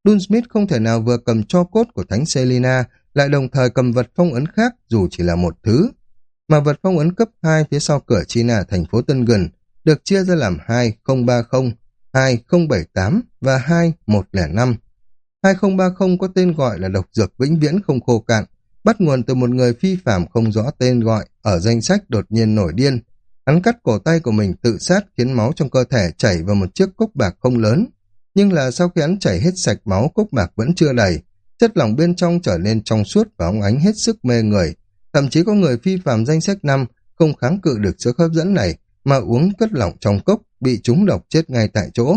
Dun Smith không thể nào vừa cầm cho cốt của Thánh Selina, lại đồng thời cầm vật phong ấn khác dù chỉ là một thứ. Mà vật phong ấn cấp 2 phía sau cửa China thành phố Tân Gần được chia ra làm 2030, 2078 và 2105. 2030 có tên gọi là độc dược vĩnh viễn không khô cạn, bắt nguồn từ một người phi phạm không rõ tên gọi ở danh sách đột nhiên nổi điên. Hắn cắt cổ tay của mình tự sát khiến máu trong cơ thể chảy vào một chiếc cốc bạc không lớn. Nhưng là sau khi hắn chảy hết sạch máu, cốc bạc vẫn chưa đầy. Chất lỏng bên trong trở nên trong suốt và óng ánh hết sức mê người. Thậm chí có người phi phạm danh sách năm không kháng cự được sức hấp dẫn này mà uống cất lỏng trong cốc bị trúng độc chết ngay tại chỗ.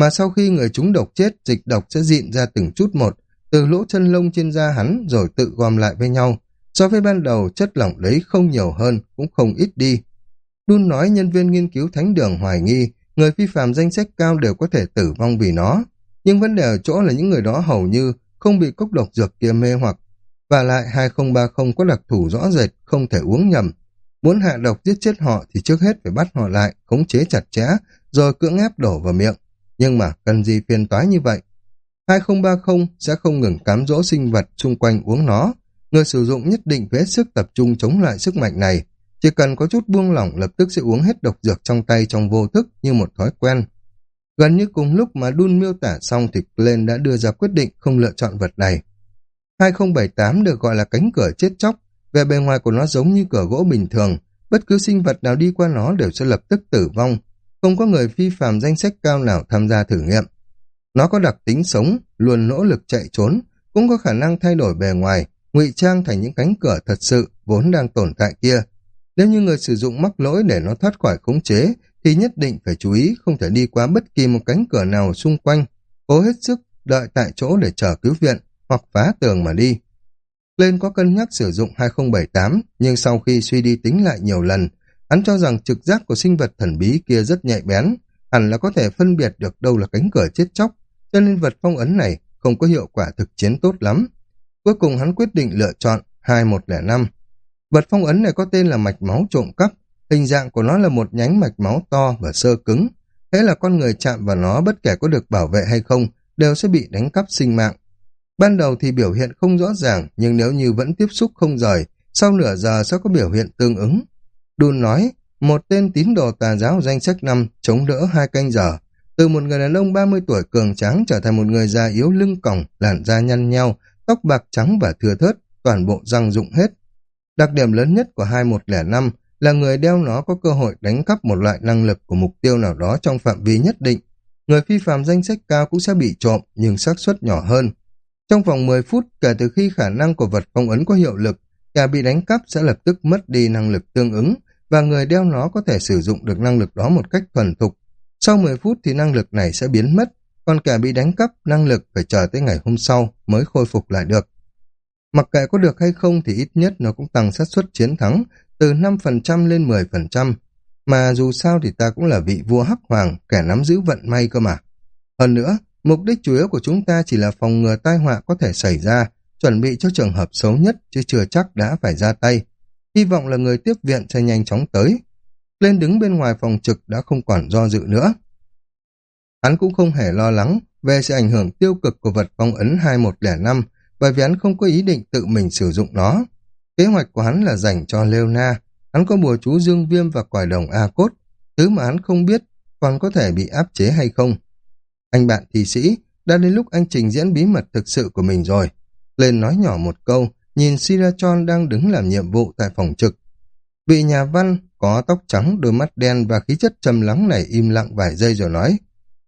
Mà sau khi người chúng độc chết, dịch độc sẽ dịn ra từng chút một, từ lỗ chân lông trên da hắn rồi tự gom lại với nhau. So với ban đầu, chất lỏng đấy không nhiều hơn, cũng không ít đi. Đun nói nhân viên nghiên cứu thánh đường hoài nghi, người phi phạm danh sách cao đều có thể tử vong vì nó. Nhưng vấn đề ở chỗ là những người đó hầu như không bị cốc độc dược kia mê hoặc. Và lại 2030 có đặc thù rõ rệt, không thể uống nhầm. Muốn hạ độc giết chết họ thì trước hết phải bắt họ lại, khống chế chặt chẽ, rồi cưỡng ép đổ vào miệng. Nhưng mà cần gì phiền toái như vậy? 2030 sẽ không ngừng cám dỗ sinh vật xung quanh uống nó. Người sử dụng nhất định phải hết sức tập trung chống lại sức mạnh này. Chỉ cần có chút buông lỏng lập tức sẽ uống hết độc dược trong tay trong vô thức như một thói quen. Gần như cùng lúc mà Đun miêu tả xong thì Glenn đã đưa ra quyết định không lựa chọn vật này. 2078 được gọi là cánh cửa chết chóc. Về bề ngoài của nó giống như cửa gỗ bình thường. Bất cứ sinh vật nào đi qua nó đều sẽ lập tức tử vong. Không có người phi phạm danh sách cao nào tham gia thử nghiệm. Nó có đặc tính sống, luôn nỗ lực chạy trốn, cũng có khả năng thay đổi bề ngoài, ngụy trang thành những cánh cửa thật sự vốn đang tồn tại kia. Nếu như người sử dụng mắc lỗi để nó thoát khỏi khống chế, thì nhất định phải chú ý không thể đi qua bất kỳ một cánh cửa nào xung quanh, cố hết sức đợi tại chỗ để chờ cứu viện hoặc phá tường mà đi. Lên có cân nhắc sử dụng 2078, nhưng sau khi suy đi tính lại nhiều lần, hắn cho rằng trực giác của sinh vật thần bí kia rất nhạy bén, hẳn là có thể phân biệt được đâu là cánh cửa chết chóc, cho nên vật phong ấn này không có hiệu quả thực chiến tốt lắm. Cuối cùng hắn quyết định lựa chọn 2105. Vật phong ấn này có tên là mạch máu trộm cắp, hình dạng của nó là một nhánh mạch máu to và sơ cứng. Thế là con người chạm vào nó bất kể có được bảo vệ hay không, đều sẽ bị đánh cắp sinh mạng. Ban đầu thì biểu hiện không rõ ràng, nhưng nếu như vẫn tiếp xúc không rời, sau nửa giờ sẽ có biểu hiện tương ứng. Đun nói, một tên tín đồ tà giáo danh sách năm chống đỡ hai canh giờ, từ một người đàn ông 30 tuổi cường tráng trở thành một người già yếu lưng còng, làn da nhăn nhau, tóc bạc trắng và thừa thớt, toàn bộ răng rụng hết. Đặc điểm lớn nhất của 2105 là người đeo nó có cơ hội đánh cắp một loại năng lực của mục tiêu nào đó trong phạm vi nhất định. Người phi phạm danh sách cao cũng sẽ bị trộm nhưng xác suất nhỏ hơn. Trong vòng 10 phút kể từ khi khả năng của vật phong ấn có hiệu lực, kẻ bị đánh cắp sẽ lập tức mất đi năng lực tương ứng và người đeo nó có thể sử dụng được năng lực đó một cách thuần thục. Sau 10 phút thì năng lực này sẽ biến mất, còn kẻ bị đánh cắp năng lực phải chờ tới ngày hôm sau mới khôi phục lại được. Mặc kệ có được hay không thì ít nhất nó cũng tăng xác suất chiến thắng từ 5% lên 10%, mà dù sao thì ta cũng là vị vua hắc hoàng, kẻ nắm giữ vận may cơ mà. Hơn nữa, mục đích chủ yếu của chúng ta chỉ là phòng ngừa tai họa có thể xảy ra, chuẩn bị cho trường hợp xấu nhất chứ chưa chắc đã phải ra tay. Hy vọng là người tiếp viện sẽ nhanh chóng tới. Lên đứng bên ngoài phòng trực đã không còn do dự nữa. Hắn cũng không hề lo lắng về sự ảnh hưởng tiêu cực của vật phong ấn 2105 bởi vì hắn không có ý định tự mình sử dụng nó. Kế hoạch của hắn là dành cho Leona. Hắn có bùa chú dương viêm và quải đồng A-cốt, thứ mà hắn không biết còn có thể bị áp chế hay không. Anh bạn thị sĩ, đã đến lúc anh trình diễn bí mật thực sự của mình rồi. Lên nói nhỏ một câu, nhìn Sirachon đang đứng làm nhiệm vụ tại phòng trực. Vị nhà văn có tóc trắng, đôi mắt đen và khí chất trầm lắng này im lặng vài giây rồi nói,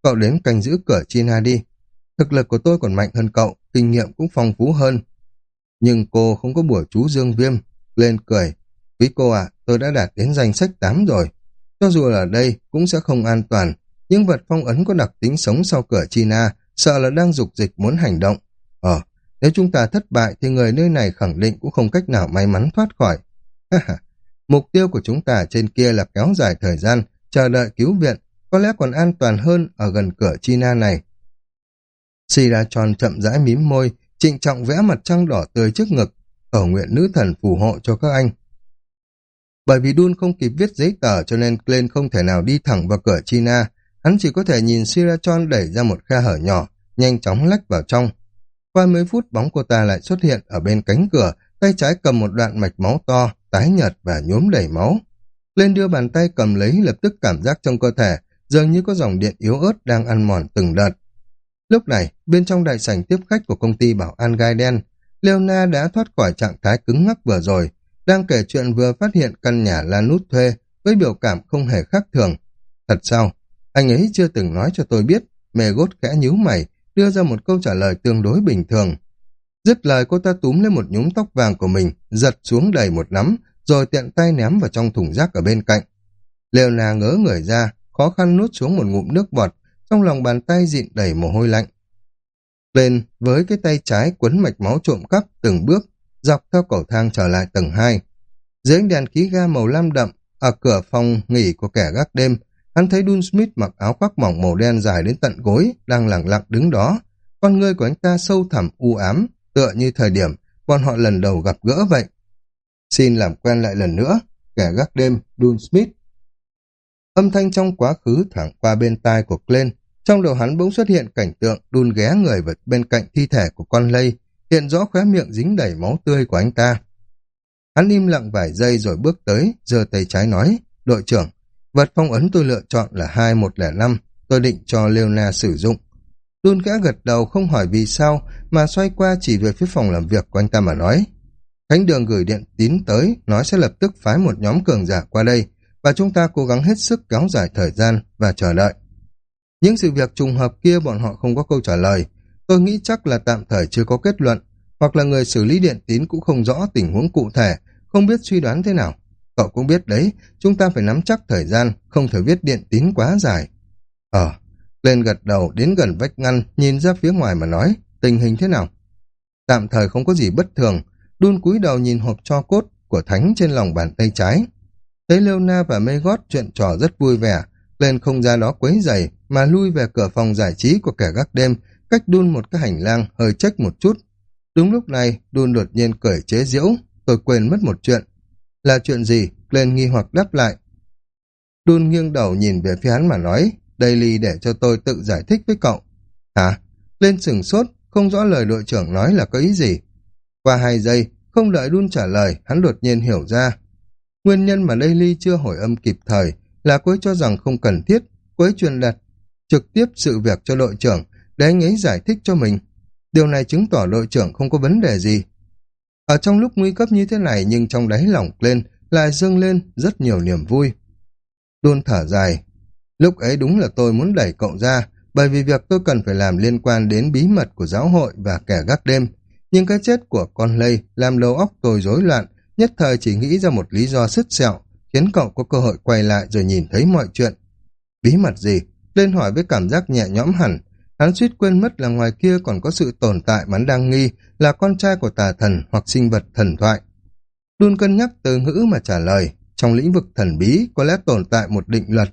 cậu đến canh giữ cửa China đi. Thực lực của tôi còn mạnh hơn cậu, kinh nghiệm cũng phong phú hơn. Nhưng cô không có bùa chú dương viêm. Lên cười. Quý cô ạ, tôi đã đạt đến danh sách 8 rồi. Cho dù ở đây cũng sẽ không an toàn, nhưng vật phong ấn có đặc tính sống sau cửa China, sợ là đang dục dịch muốn hành động. Ờ, nếu chúng ta thất bại thì người nơi này khẳng định cũng không cách nào may mắn thoát khỏi. Mục tiêu của chúng ta trên kia là kéo dài thời gian, chờ đợi cứu viện, có lẽ còn an toàn hơn ở gần cửa China này. Sira tròn chậm rãi mím môi, trịnh trọng vẽ mặt trăng đỏ tươi trước ngực, ở nguyện nữ thần phù hộ cho các anh. Bởi vì Dun không kịp viết giấy tờ cho nên Glenn không thể nào đi thẳng vào cửa China, hắn chỉ có thể nhìn Sirachon đẩy ra một khe hở nhỏ, nhanh chóng lách vào trong. Qua mấy phút bóng cô ta lại xuất hiện ở bên cánh cửa, tay trái cầm một đoạn mạch máu to, tái nhợt và nhuốm đầy máu. Lên đưa bàn tay cầm lấy lập tức cảm giác trong cơ thể, dường như có dòng điện yếu ớt đang ăn mòn từng đợt. Lúc này, bên trong đại sảnh tiếp khách của công ty bảo an gai đen, Leona đã thoát khỏi trạng thái cứng ngắc vừa rồi, đang kể chuyện vừa phát hiện căn nhà Lanút thuê với biểu cảm không hề khác thường. Thật sao? Anh ấy chưa từng nói cho tôi biết, mề gốt khẽ nhíu mày, đưa ra một câu trả lời tương đối bình thường. Dứt lời cô ta túm lên một nhúm tóc vàng của mình, giật xuống đầy một nắm, rồi tiện tay ném vào trong thùng rác ở bên cạnh. Leona ngớ người ra, khó khăn nuốt xuống một ngụm nước bọt, trong lòng bàn tay dịn đầy mồ hôi lạnh. Lên với cái tay trái quấn mạch máu trộm cắp từng bước, dọc theo cầu thang trở lại tầng 2. Dưới ánh đèn khí ga màu lam đậm, ở cửa phòng nghỉ của kẻ gác đêm, hắn thấy Dun Smith mặc áo khoác mỏng màu đen dài đến tận gối, đang lặng lặng đứng đó. Con người của anh ta sâu thẳm u ám, tựa như thời điểm bọn họ lần đầu gặp gỡ vậy. Xin làm quen lại lần nữa, kẻ gác đêm Dun Smith. Âm thanh trong quá khứ thẳng qua bên tai của Glenn, trong đầu hắn bỗng xuất hiện cảnh tượng đun ghé người vật bên cạnh thi thể của con lây, hiện rõ khóe miệng dính đầy máu tươi của anh ta. Hắn im lặng vài giây rồi bước tới, giơ tay trái nói, đội trưởng, vật phong ấn tôi lựa chọn là 2105, tôi định cho Leona sử dụng. Đun gã gật đầu không hỏi vì sao, mà xoay qua chỉ về phía phòng làm việc của anh ta mà nói. Khánh đường gửi điện tín tới, nói sẽ lập tức phái một nhóm cường giả qua đây, và chúng ta cố gắng hết sức kéo dài thời gian và chờ đợi. Những sự việc trùng hợp kia bọn họ không có câu trả lời, tôi nghĩ chắc là tạm thời chưa có kết luận, hoặc là người xử lý điện tín cũng không rõ tình huống cụ thể, không biết suy đoán thế nào. Cậu cũng biết đấy, chúng ta phải nắm chắc thời gian, không thể viết điện tín quá dài. Ờ, lên gật đầu đến gần vách ngăn, nhìn ra phía ngoài mà nói, tình hình thế nào? Tạm thời không có gì bất thường, đun cúi đầu nhìn hộp cho cốt của thánh trên lòng bàn tay trái. Thấy Leona và Mê Gót chuyện trò rất vui vẻ, lên không ra đó quấy giày mà lui về cửa phòng giải trí của kẻ gác đêm, cách đun một cái hành lang hơi trách một chút. Đúng lúc này, đun đột nhiên cởi chế diễu, tôi quên mất một chuyện. Là chuyện gì? Lên nghi hoặc đáp lại. Đun nghiêng đầu nhìn về phía hắn mà nói, Daily để cho tôi tự giải thích với cậu. Hả? Lên sừng sốt, không rõ lời đội trưởng nói là có ý gì. Qua hai giây, không đợi Đun trả lời, hắn đột nhiên hiểu ra. Nguyên nhân mà Daily chưa hồi âm kịp thời là cô ấy cho rằng không cần thiết, cô ấy truyền đạt trực tiếp sự việc cho đội trưởng để anh ấy giải thích cho mình. Điều này chứng tỏ đội trưởng không có vấn đề gì. Ở trong lúc nguy cấp như thế này nhưng trong đáy lòng lên lại dâng lên rất nhiều niềm vui. Đôn thở dài. Lúc ấy đúng là tôi muốn đẩy cậu ra bởi vì việc tôi cần phải làm liên quan đến bí mật của giáo hội và kẻ gác đêm. Nhưng cái chết của con lây làm đầu óc tôi rối loạn, nhất thời chỉ nghĩ ra một lý do sứt sẹo, khiến cậu có cơ hội quay lại rồi nhìn thấy mọi chuyện. Bí mật gì? Lên hỏi với cảm giác nhẹ nhõm hẳn, hắn suýt quên mất là ngoài kia còn có sự tồn tại mà hắn đang nghi là con trai của tà thần hoặc sinh vật thần thoại. Luôn cân nhắc từ ngữ mà trả lời, trong lĩnh vực thần bí có lẽ tồn tại một định luật.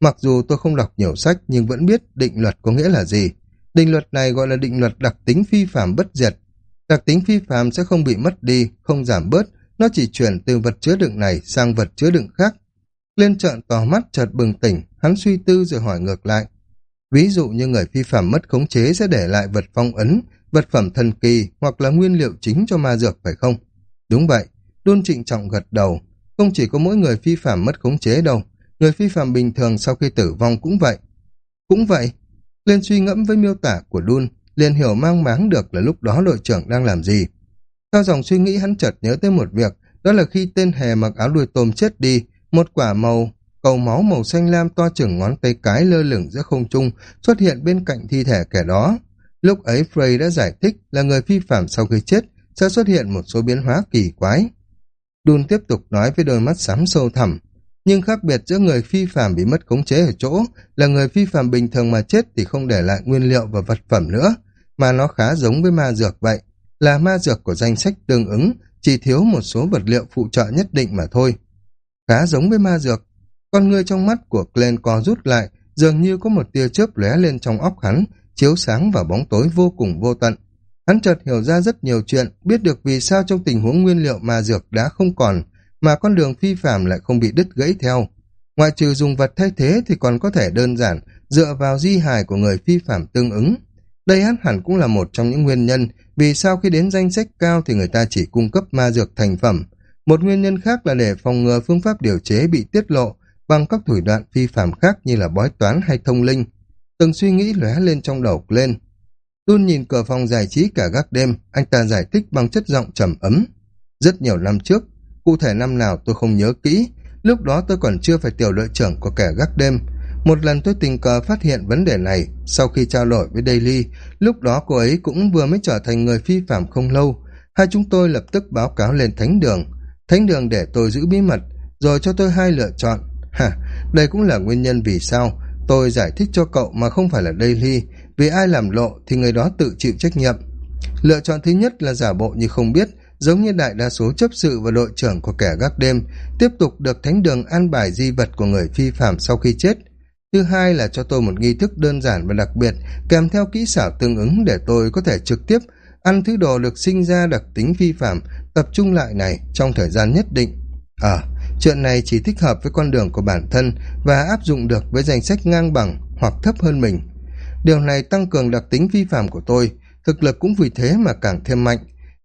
Mặc dù tôi không đọc nhiều sách nhưng vẫn biết định luật có nghĩa là gì. Định luật này gọi là định luật đặc tính phi phạm bất diệt. Đặc tính phi phạm sẽ không bị mất đi, không giảm bớt, nó chỉ chuyển từ vật chứa đựng này sang vật chứa đựng khác. Lên trợn tò mắt chợt bừng tỉnh, hắn suy tư rồi hỏi ngược lại. Ví dụ như người phi phạm mất khống chế sẽ để lại vật phong ấn, vật phẩm thần kỳ hoặc là nguyên liệu chính cho ma dược phải không? Đúng vậy, đôn trịnh trọng gật đầu. Không chỉ có mỗi người phi phạm mất khống chế đâu, người phi phạm bình thường sau khi tử vong cũng vậy. Cũng vậy, liên suy ngẫm với miêu tả của đun, liền hiểu mang máng được là lúc đó đội trưởng đang làm gì. Theo dòng suy nghĩ hắn chợt nhớ tới một việc, đó là khi tên hề mặc áo đuôi tôm chết đi, một quả màu cầu máu màu xanh lam to chừng ngón tay cái lơ lửng giữa không trung xuất hiện bên cạnh thi thể kẻ đó. Lúc ấy Frey đã giải thích là người phi phạm sau khi chết sẽ xuất hiện một số biến hóa kỳ quái. Đun tiếp tục nói với đôi mắt xám sâu thẳm, nhưng khác biệt giữa người phi phạm bị mất khống chế ở chỗ là người phi phạm bình thường mà chết thì không để lại nguyên liệu và vật phẩm nữa, mà nó khá giống với ma dược vậy, là ma dược của danh sách tương ứng, chỉ thiếu một số vật liệu phụ trợ nhất định mà thôi. Khá giống với ma dược, con người trong mắt của Glenn co rút lại, dường như có một tia chớp lóe lên trong óc hắn, chiếu sáng vào bóng tối vô cùng vô tận. Hắn chợt hiểu ra rất nhiều chuyện, biết được vì sao trong tình huống nguyên liệu ma dược đã không còn, mà con đường phi phạm lại không bị đứt gãy theo. Ngoại trừ dùng vật thay thế thì còn có thể đơn giản dựa vào di hài của người phi phạm tương ứng. Đây hắn hẳn cũng là một trong những nguyên nhân vì sao khi đến danh sách cao thì người ta chỉ cung cấp ma dược thành phẩm, một nguyên nhân khác là để phòng ngừa phương pháp điều chế bị tiết lộ bằng các thủ đoạn phi phạm khác như là bói toán hay thông linh từng suy nghĩ lóe lên trong đầu lên Tun nhìn cửa phòng giải trí cả gác đêm, anh ta giải thích bằng chất giọng trầm ấm. Rất nhiều năm trước, cụ thể năm nào tôi không nhớ kỹ, lúc đó tôi còn chưa phải tiểu đội trưởng của kẻ gác đêm. Một lần tôi tình cờ phát hiện vấn đề này, sau khi trao đổi với Daily, lúc đó cô ấy cũng vừa mới trở thành người phi phạm không lâu. Hai chúng tôi lập tức báo cáo lên thánh đường. Thánh đường để tôi giữ bí mật, rồi cho tôi hai lựa chọn. Hả, đây cũng là nguyên nhân vì sao tôi giải thích cho cậu mà không phải là Daily, vì ai làm lộ thì người đó tự chịu trách nhiệm. Lựa chọn thứ nhất là giả bộ như không biết giống như đại đa số chấp sự và đội trưởng của kẻ gác đêm tiếp tục được thánh đường an bài di vật của người phi phạm sau khi chết. Thứ hai là cho tôi một nghi thức đơn giản và đặc biệt kèm theo kỹ xảo tương ứng để tôi có thể trực tiếp ăn thứ đồ được sinh ra đặc tính phi phạm tập trung lại này trong thời gian nhất định. Ờ à, chuyện này chỉ thích hợp với con đường của bản thân và áp dụng được với danh sách ngang bằng hoặc thấp hơn mình. Điều này tăng cường đặc tính vi phạm của tôi, thực lực cũng vì thế mà càng thêm mạnh.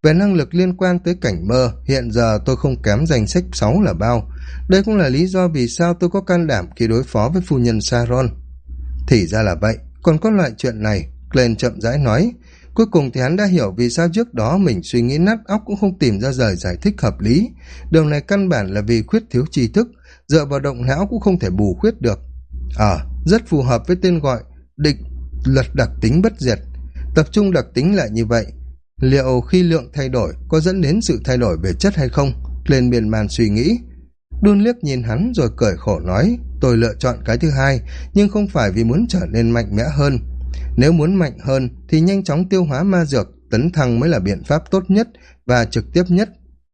Về năng lực liên quan tới cảnh mơ, hiện giờ tôi không kém danh sách sáu là bao. Đây cũng là lý do vì sao tôi có can đảm khi đối phó với phu nhân saron thì ra là vậy, còn có loại chuyện này, glenn chậm rãi nói cuối cùng thì hắn đã hiểu vì sao trước đó mình suy nghĩ nát óc cũng không tìm ra lời giải thích hợp lý. Điều này căn bản là vì khuyết thiếu tri thức dựa vào động não cũng không thể bù khuyết được. Ờ à, rất phù hợp với tên gọi định luật đặc tính bất diệt. Tập trung đặc tính lại như vậy liệu khi lượng thay đổi có dẫn đến sự thay đổi về chất hay không? Lên miền man suy nghĩ. Đun liếc nhìn hắn rồi cởi khổ nói tôi lựa chọn cái thứ hai nhưng không phải vì muốn trở nên mạnh mẽ hơn nếu muốn mạnh hơn thì nhanh chóng tiêu hóa ma dược, tấn thăng mới là biện pháp tốt nhất và trực tiếp nhất.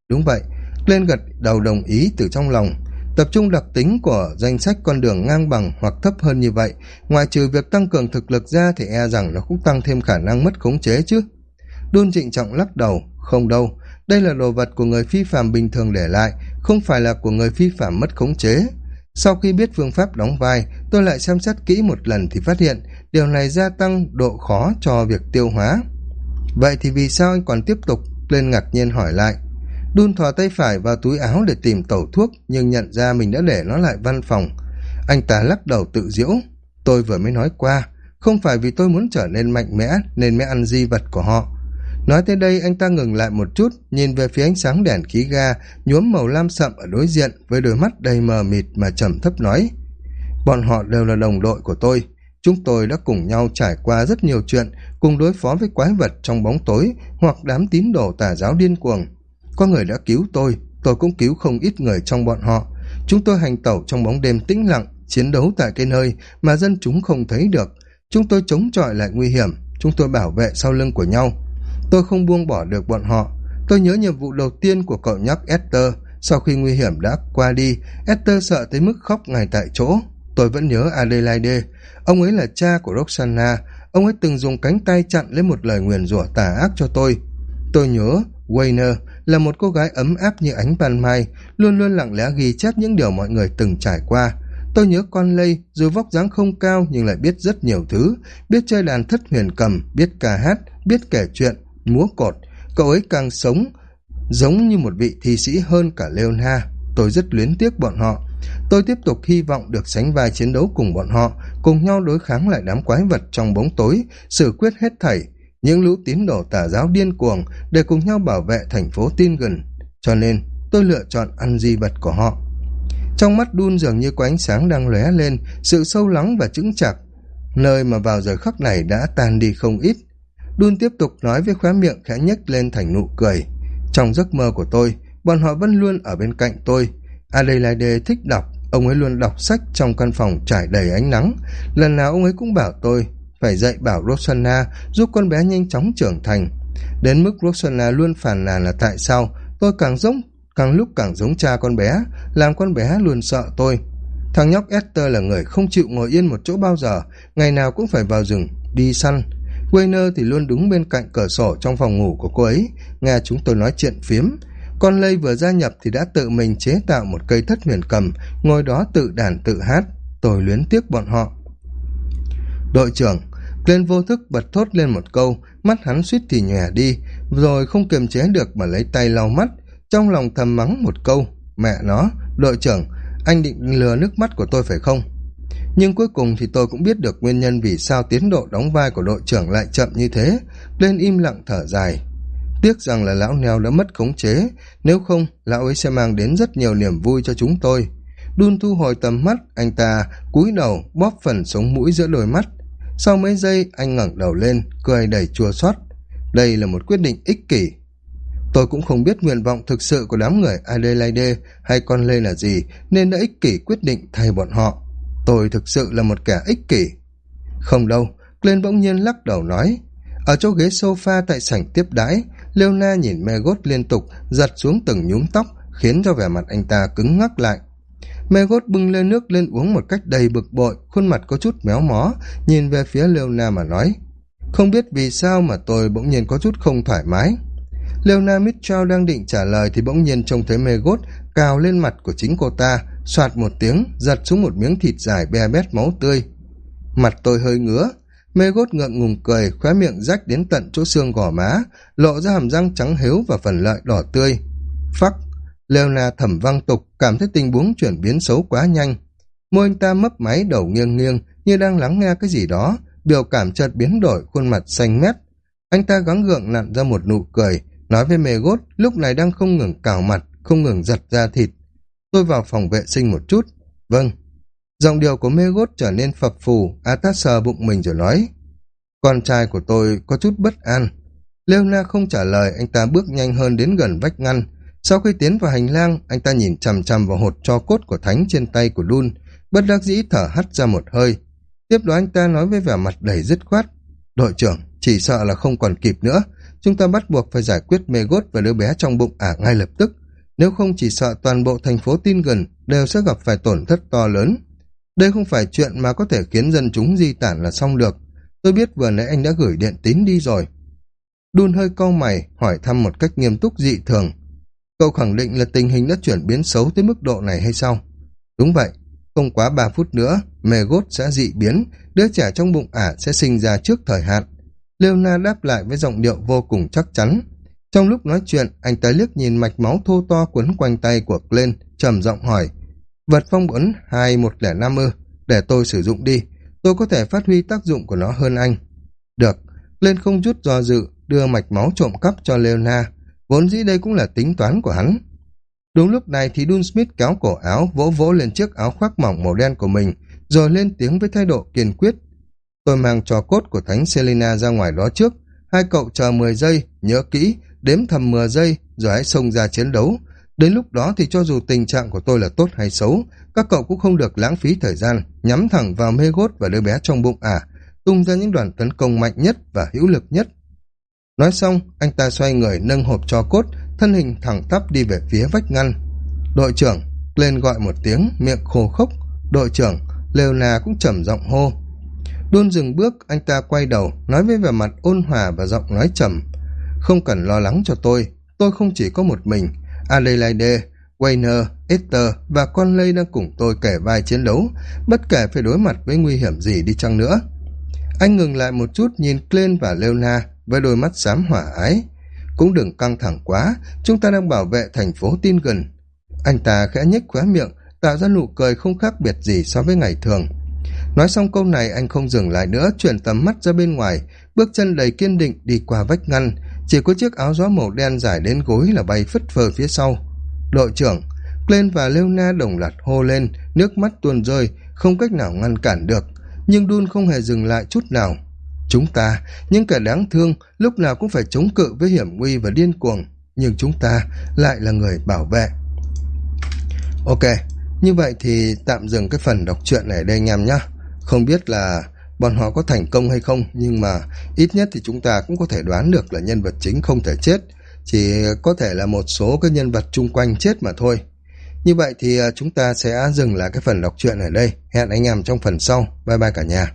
Đúng vậy, lên gật đầu đồng ý từ trong lòng. Tập trung đặc tính của danh sách con đường ngang bằng hoặc thấp hơn như vậy, ngoài trừ việc tăng cường thực lực ra thì e rằng nó cũng tăng thêm khả năng mất khống chế chứ. Đun trịnh trọng lắc đầu, không đâu. Đây là đồ vật của người phi phạm bình thường để lại, không phải là của người phi phạm mất khống chế. Sau khi biết phương pháp đóng vai, tôi lại xem xét kỹ một lần thì phát hiện điều này gia tăng độ khó cho việc tiêu hóa. Vậy thì vì sao anh còn tiếp tục? Lên ngạc nhiên hỏi lại. Đun thò tay phải vào túi áo để tìm tẩu thuốc, nhưng nhận ra mình đã để nó lại văn phòng. Anh ta lắc đầu tự diễu tôi vừa mới nói qua, không phải vì tôi muốn trở nên mạnh mẽ nên mới ăn di vật của họ. Nói tới đây, anh ta ngừng lại một chút, nhìn về phía ánh sáng đèn khí ga, nhuốm màu lam sậm ở đối diện với đôi mắt đầy mờ mịt mà trầm thấp nói. Bọn họ đều là đồng đội của tôi chúng tôi đã cùng nhau trải qua rất nhiều chuyện, cùng đối phó với quái vật trong bóng tối hoặc đám tín đồ tà giáo điên cuồng. Có người đã cứu tôi tôi cũng cứu không ít người trong bọn họ. Chúng tôi hành tẩu trong bóng đêm tĩnh lặng, chiến đấu tại cái nơi mà dân chúng không thấy được. Chúng tôi chống chọi lại nguy hiểm, chúng tôi bảo vệ sau lưng của nhau. Tôi không buông bỏ được bọn họ. Tôi nhớ nhiệm vụ đầu tiên của cậu nhóc esther. Sau khi nguy hiểm đã qua đi, esther sợ tới mức khóc ngay tại chỗ tôi vẫn nhớ adelaide. Ông ấy là cha của roxana. Ông ấy từng dùng cánh tay chặn lấy một lời nguyền rủa tà ác cho tôi. Tôi nhớ wayner là một cô gái ấm áp như ánh ban mai, luôn luôn lặng lẽ ghi chép những điều mọi người từng trải qua. Tôi nhớ con lây dù vóc dáng không cao nhưng lại biết rất nhiều thứ, biết chơi đàn thất huyền cầm, biết ca hát, biết kể chuyện, múa cột. Cậu ấy càng sống giống như một vị thi sĩ hơn cả leona. Tôi rất luyến tiếc bọn họ tôi tiếp tục hy vọng được sánh vai chiến đấu cùng bọn họ, cùng nhau đối kháng lại đám quái vật trong bóng tối, xử quyết hết thảy, những lũ tín đồ tà giáo điên cuồng để cùng nhau bảo vệ thành phố tin gần cho nên, tôi lựa chọn ăn di vật của họ. Trong mắt đun dường như có ánh sáng đang lóe lên, sự sâu lắng và chững chạc. Nơi mà vào giờ khắc này đã tan đi không ít. Đun tiếp tục nói với khóe miệng khẽ nhếch lên thành nụ cười. Trong giấc mơ của tôi, bọn họ vẫn luôn ở bên cạnh tôi À, adelaide thích đọc. Ông ấy luôn đọc sách trong căn phòng trải đầy ánh nắng. Lần nào ông ấy cũng bảo tôi, phải dạy bảo rosanna giúp con bé nhanh chóng trưởng thành. Đến mức rosanna luôn phàn nàn là tại sao tôi càng giống, càng lúc càng giống cha con bé, làm con bé luôn sợ tôi. Thằng nhóc esther là người không chịu ngồi yên một chỗ bao giờ, ngày nào cũng phải vào rừng, đi săn. Wayner thì luôn đứng bên cạnh cửa sổ trong phòng ngủ của cô ấy, nghe chúng tôi nói chuyện phiếm con lây vừa gia nhập thì đã tự mình chế tạo một cây thất huyền cầm, ngồi đó tự đàn tự hát, tôi luyến tiếc bọn họ. Đội trưởng lên vô thức bật thốt lên một câu, mắt hắn suýt thì nhòe đi, rồi không kiềm chế được mà lấy tay lau mắt, trong lòng thầm mắng một câu, mẹ nó, đội trưởng, anh định lừa nước mắt của tôi phải không? Nhưng cuối cùng thì tôi cũng biết được nguyên nhân vì sao tiến độ đóng vai của đội trưởng lại chậm như thế lên im lặng thở dài tiếc rằng là lão neo đã mất khống chế, nếu không, lão ấy sẽ mang đến rất nhiều niềm vui cho chúng tôi. Đun thu hồi tầm mắt, anh ta cúi đầu bóp phần sống mũi giữa đôi mắt. Sau mấy giây, anh ngẩng đầu lên, cười đầy chua xót. Đây là một quyết định ích kỷ. Tôi cũng không biết nguyện vọng thực sự của đám người adelaide hay con lê là gì, nên đã ích kỷ quyết định thay bọn họ. Tôi thực sự là một kẻ ích kỷ. Không đâu, glenn bỗng nhiên lắc đầu nói, ở chỗ ghế s o f a tại sảnh tiếp đãi leona nhìn mê gốt liên tục, giật xuống từng nhúm tóc, khiến cho vẻ mặt anh ta cứng ngắc lại. Mê gốt bưng lên nước lên uống một cách đầy bực bội, khuôn mặt có chút méo mó, nhìn về phía leona mà nói, không biết vì sao mà tôi bỗng nhiên có chút không thoải mái. Leona mitchell đang định trả lời thì bỗng nhiên trông thấy mê gốt cào lên mặt của chính cô ta, soạt một tiếng, giật xuống một miếng thịt dài be bét máu tươi. Mặt tôi hơi ngứa mê gốt ngượng ngùng cười, khóe miệng rách đến tận chỗ xương gò má, lộ ra hàm răng trắng hếu và phần lợi đỏ tươi. Phắc leona thẩm văng tục, cảm thấy tình huống chuyển biến xấu quá nhanh. Môi anh ta mấp máy đầu nghiêng nghiêng, như đang lắng nghe cái gì đó, biểu cảm chợt biến đổi, khuôn mặt xanh mét. Anh ta gắng gượng nặn ra một nụ cười, nói với mê gốt, lúc này đang không ngừng cào mặt, không ngừng giật ra thịt. Tôi vào phòng vệ sinh một chút. Vâng giọng điệu của mê gốt trở nên phập phù, a tát sờ bụng mình rồi nói, con trai của tôi có chút bất an. Leona không trả lời, anh ta bước nhanh hơn đến gần vách ngăn. Sau khi tiến vào hành lang, anh ta nhìn chằm chằm vào hột cho cốt của thánh trên tay của đun bất đắc dĩ thở hắt ra một hơi. Tiếp đó anh ta nói với vẻ mặt đầy dứt khoát, đội trưởng, chỉ sợ là không còn kịp nữa. Chúng ta bắt buộc phải giải quyết mê gốt và đứa bé trong bụng ả ngay lập tức. Nếu không chỉ sợ toàn bộ thành phố tin gần, đều sẽ gặp phải tổn thất to lớn đây không phải chuyện mà có thể khiến dân chúng di tản là xong được. Tôi biết vừa nãy anh đã gửi điện tín đi rồi. Đun hơi cau mày, hỏi thăm một cách nghiêm túc dị thường. Cậu khẳng định là tình hình đã chuyển biến xấu tới mức độ này hay sao? Đúng vậy, không quá ba phút nữa mề gốt sẽ dị biến, đứa trẻ trong bụng ả sẽ sinh ra trước thời hạn. Leona đáp lại với giọng điệu vô cùng chắc chắn. Trong lúc nói chuyện, anh ta liếc nhìn mạch máu thô to quấn quanh tay của glenn, trầm giọng hỏi vật phong ấn hai một lẻ năm ư, để tôi sử dụng đi. Tôi có thể phát huy tác dụng của nó hơn anh. Được, lên không chút do dự, đưa mạch máu trộm cắp cho leona. Vốn dĩ đây cũng là tính toán của hắn. Đúng lúc này thì dun smith kéo cổ áo vỗ vỗ lên chiếc áo khoác mỏng màu đen của mình, rồi lên tiếng với thái độ kiên quyết. Tôi mang trò cốt của thánh selina ra ngoài đó trước. Hai cậu chờ mười giây, nhớ kỹ, đếm thầm mười giây, rồi hãy xông ra chiến đấu đến lúc đó thì cho dù tình trạng của tôi là tốt hay xấu các cậu cũng không được lãng phí thời gian nhắm thẳng vào mê gốt và đứa bé trong bụng ả à, tung ra những đoàn tấn công mạnh nhất và hữu lực nhất. Nói xong anh ta xoay người nâng hộp cho cốt thân hình thẳng tắp đi về phía vách ngăn. Đội trưởng lên gọi một tiếng miệng khô khốc. Đội trưởng leona cũng trầm giọng hô. Đôn dừng bước anh ta quay đầu nói với vẻ mặt ôn hòa và giọng nói trầm. Không cần lo lắng cho tôi tôi không chỉ có một mình adelaide wayner esther và con lây đang cùng tôi kể vai chiến đấu, bất kể phải đối mặt với nguy hiểm gì đi chăng nữa. Anh ngừng lại một chút nhìn Glenn và leona với đôi mắt xám hỏa ái. Cũng đừng căng thẳng quá, chúng ta đang bảo vệ thành phố tin gần anh ta khẽ nhếch khóe miệng, tạo ra nụ cười không khác biệt gì so với ngày thường. Nói xong câu này, anh không dừng lại nữa, chuyển tầm mắt ra bên ngoài, bước chân đầy kiên định đi qua vách ngăn chỉ có chiếc áo gió màu đen dài đến gối là bay phất phơ phía sau. Đội trưởng, glenn và leona đồng loạt hô lên, nước mắt tuôn rơi, không cách nào ngăn cản được. Nhưng đun không hề dừng lại chút nào. Chúng ta, những kẻ đáng thương, lúc nào cũng phải chống cự với hiểm nguy và điên cuồng. Nhưng chúng ta lại là người bảo vệ. Ok, như vậy thì tạm dừng cái phần đọc truyện này đây anh em nhé không biết là bọn họ có thành công hay không, nhưng mà ít nhất thì chúng ta cũng có thể đoán được là nhân vật chính không thể chết. Chỉ có thể là một số cái nhân vật chung quanh chết mà thôi. Như vậy thì à, chúng ta sẽ dừng lại cái phần đọc truyện ở đây. Hẹn anh em trong phần sau. Bye bye cả nhà.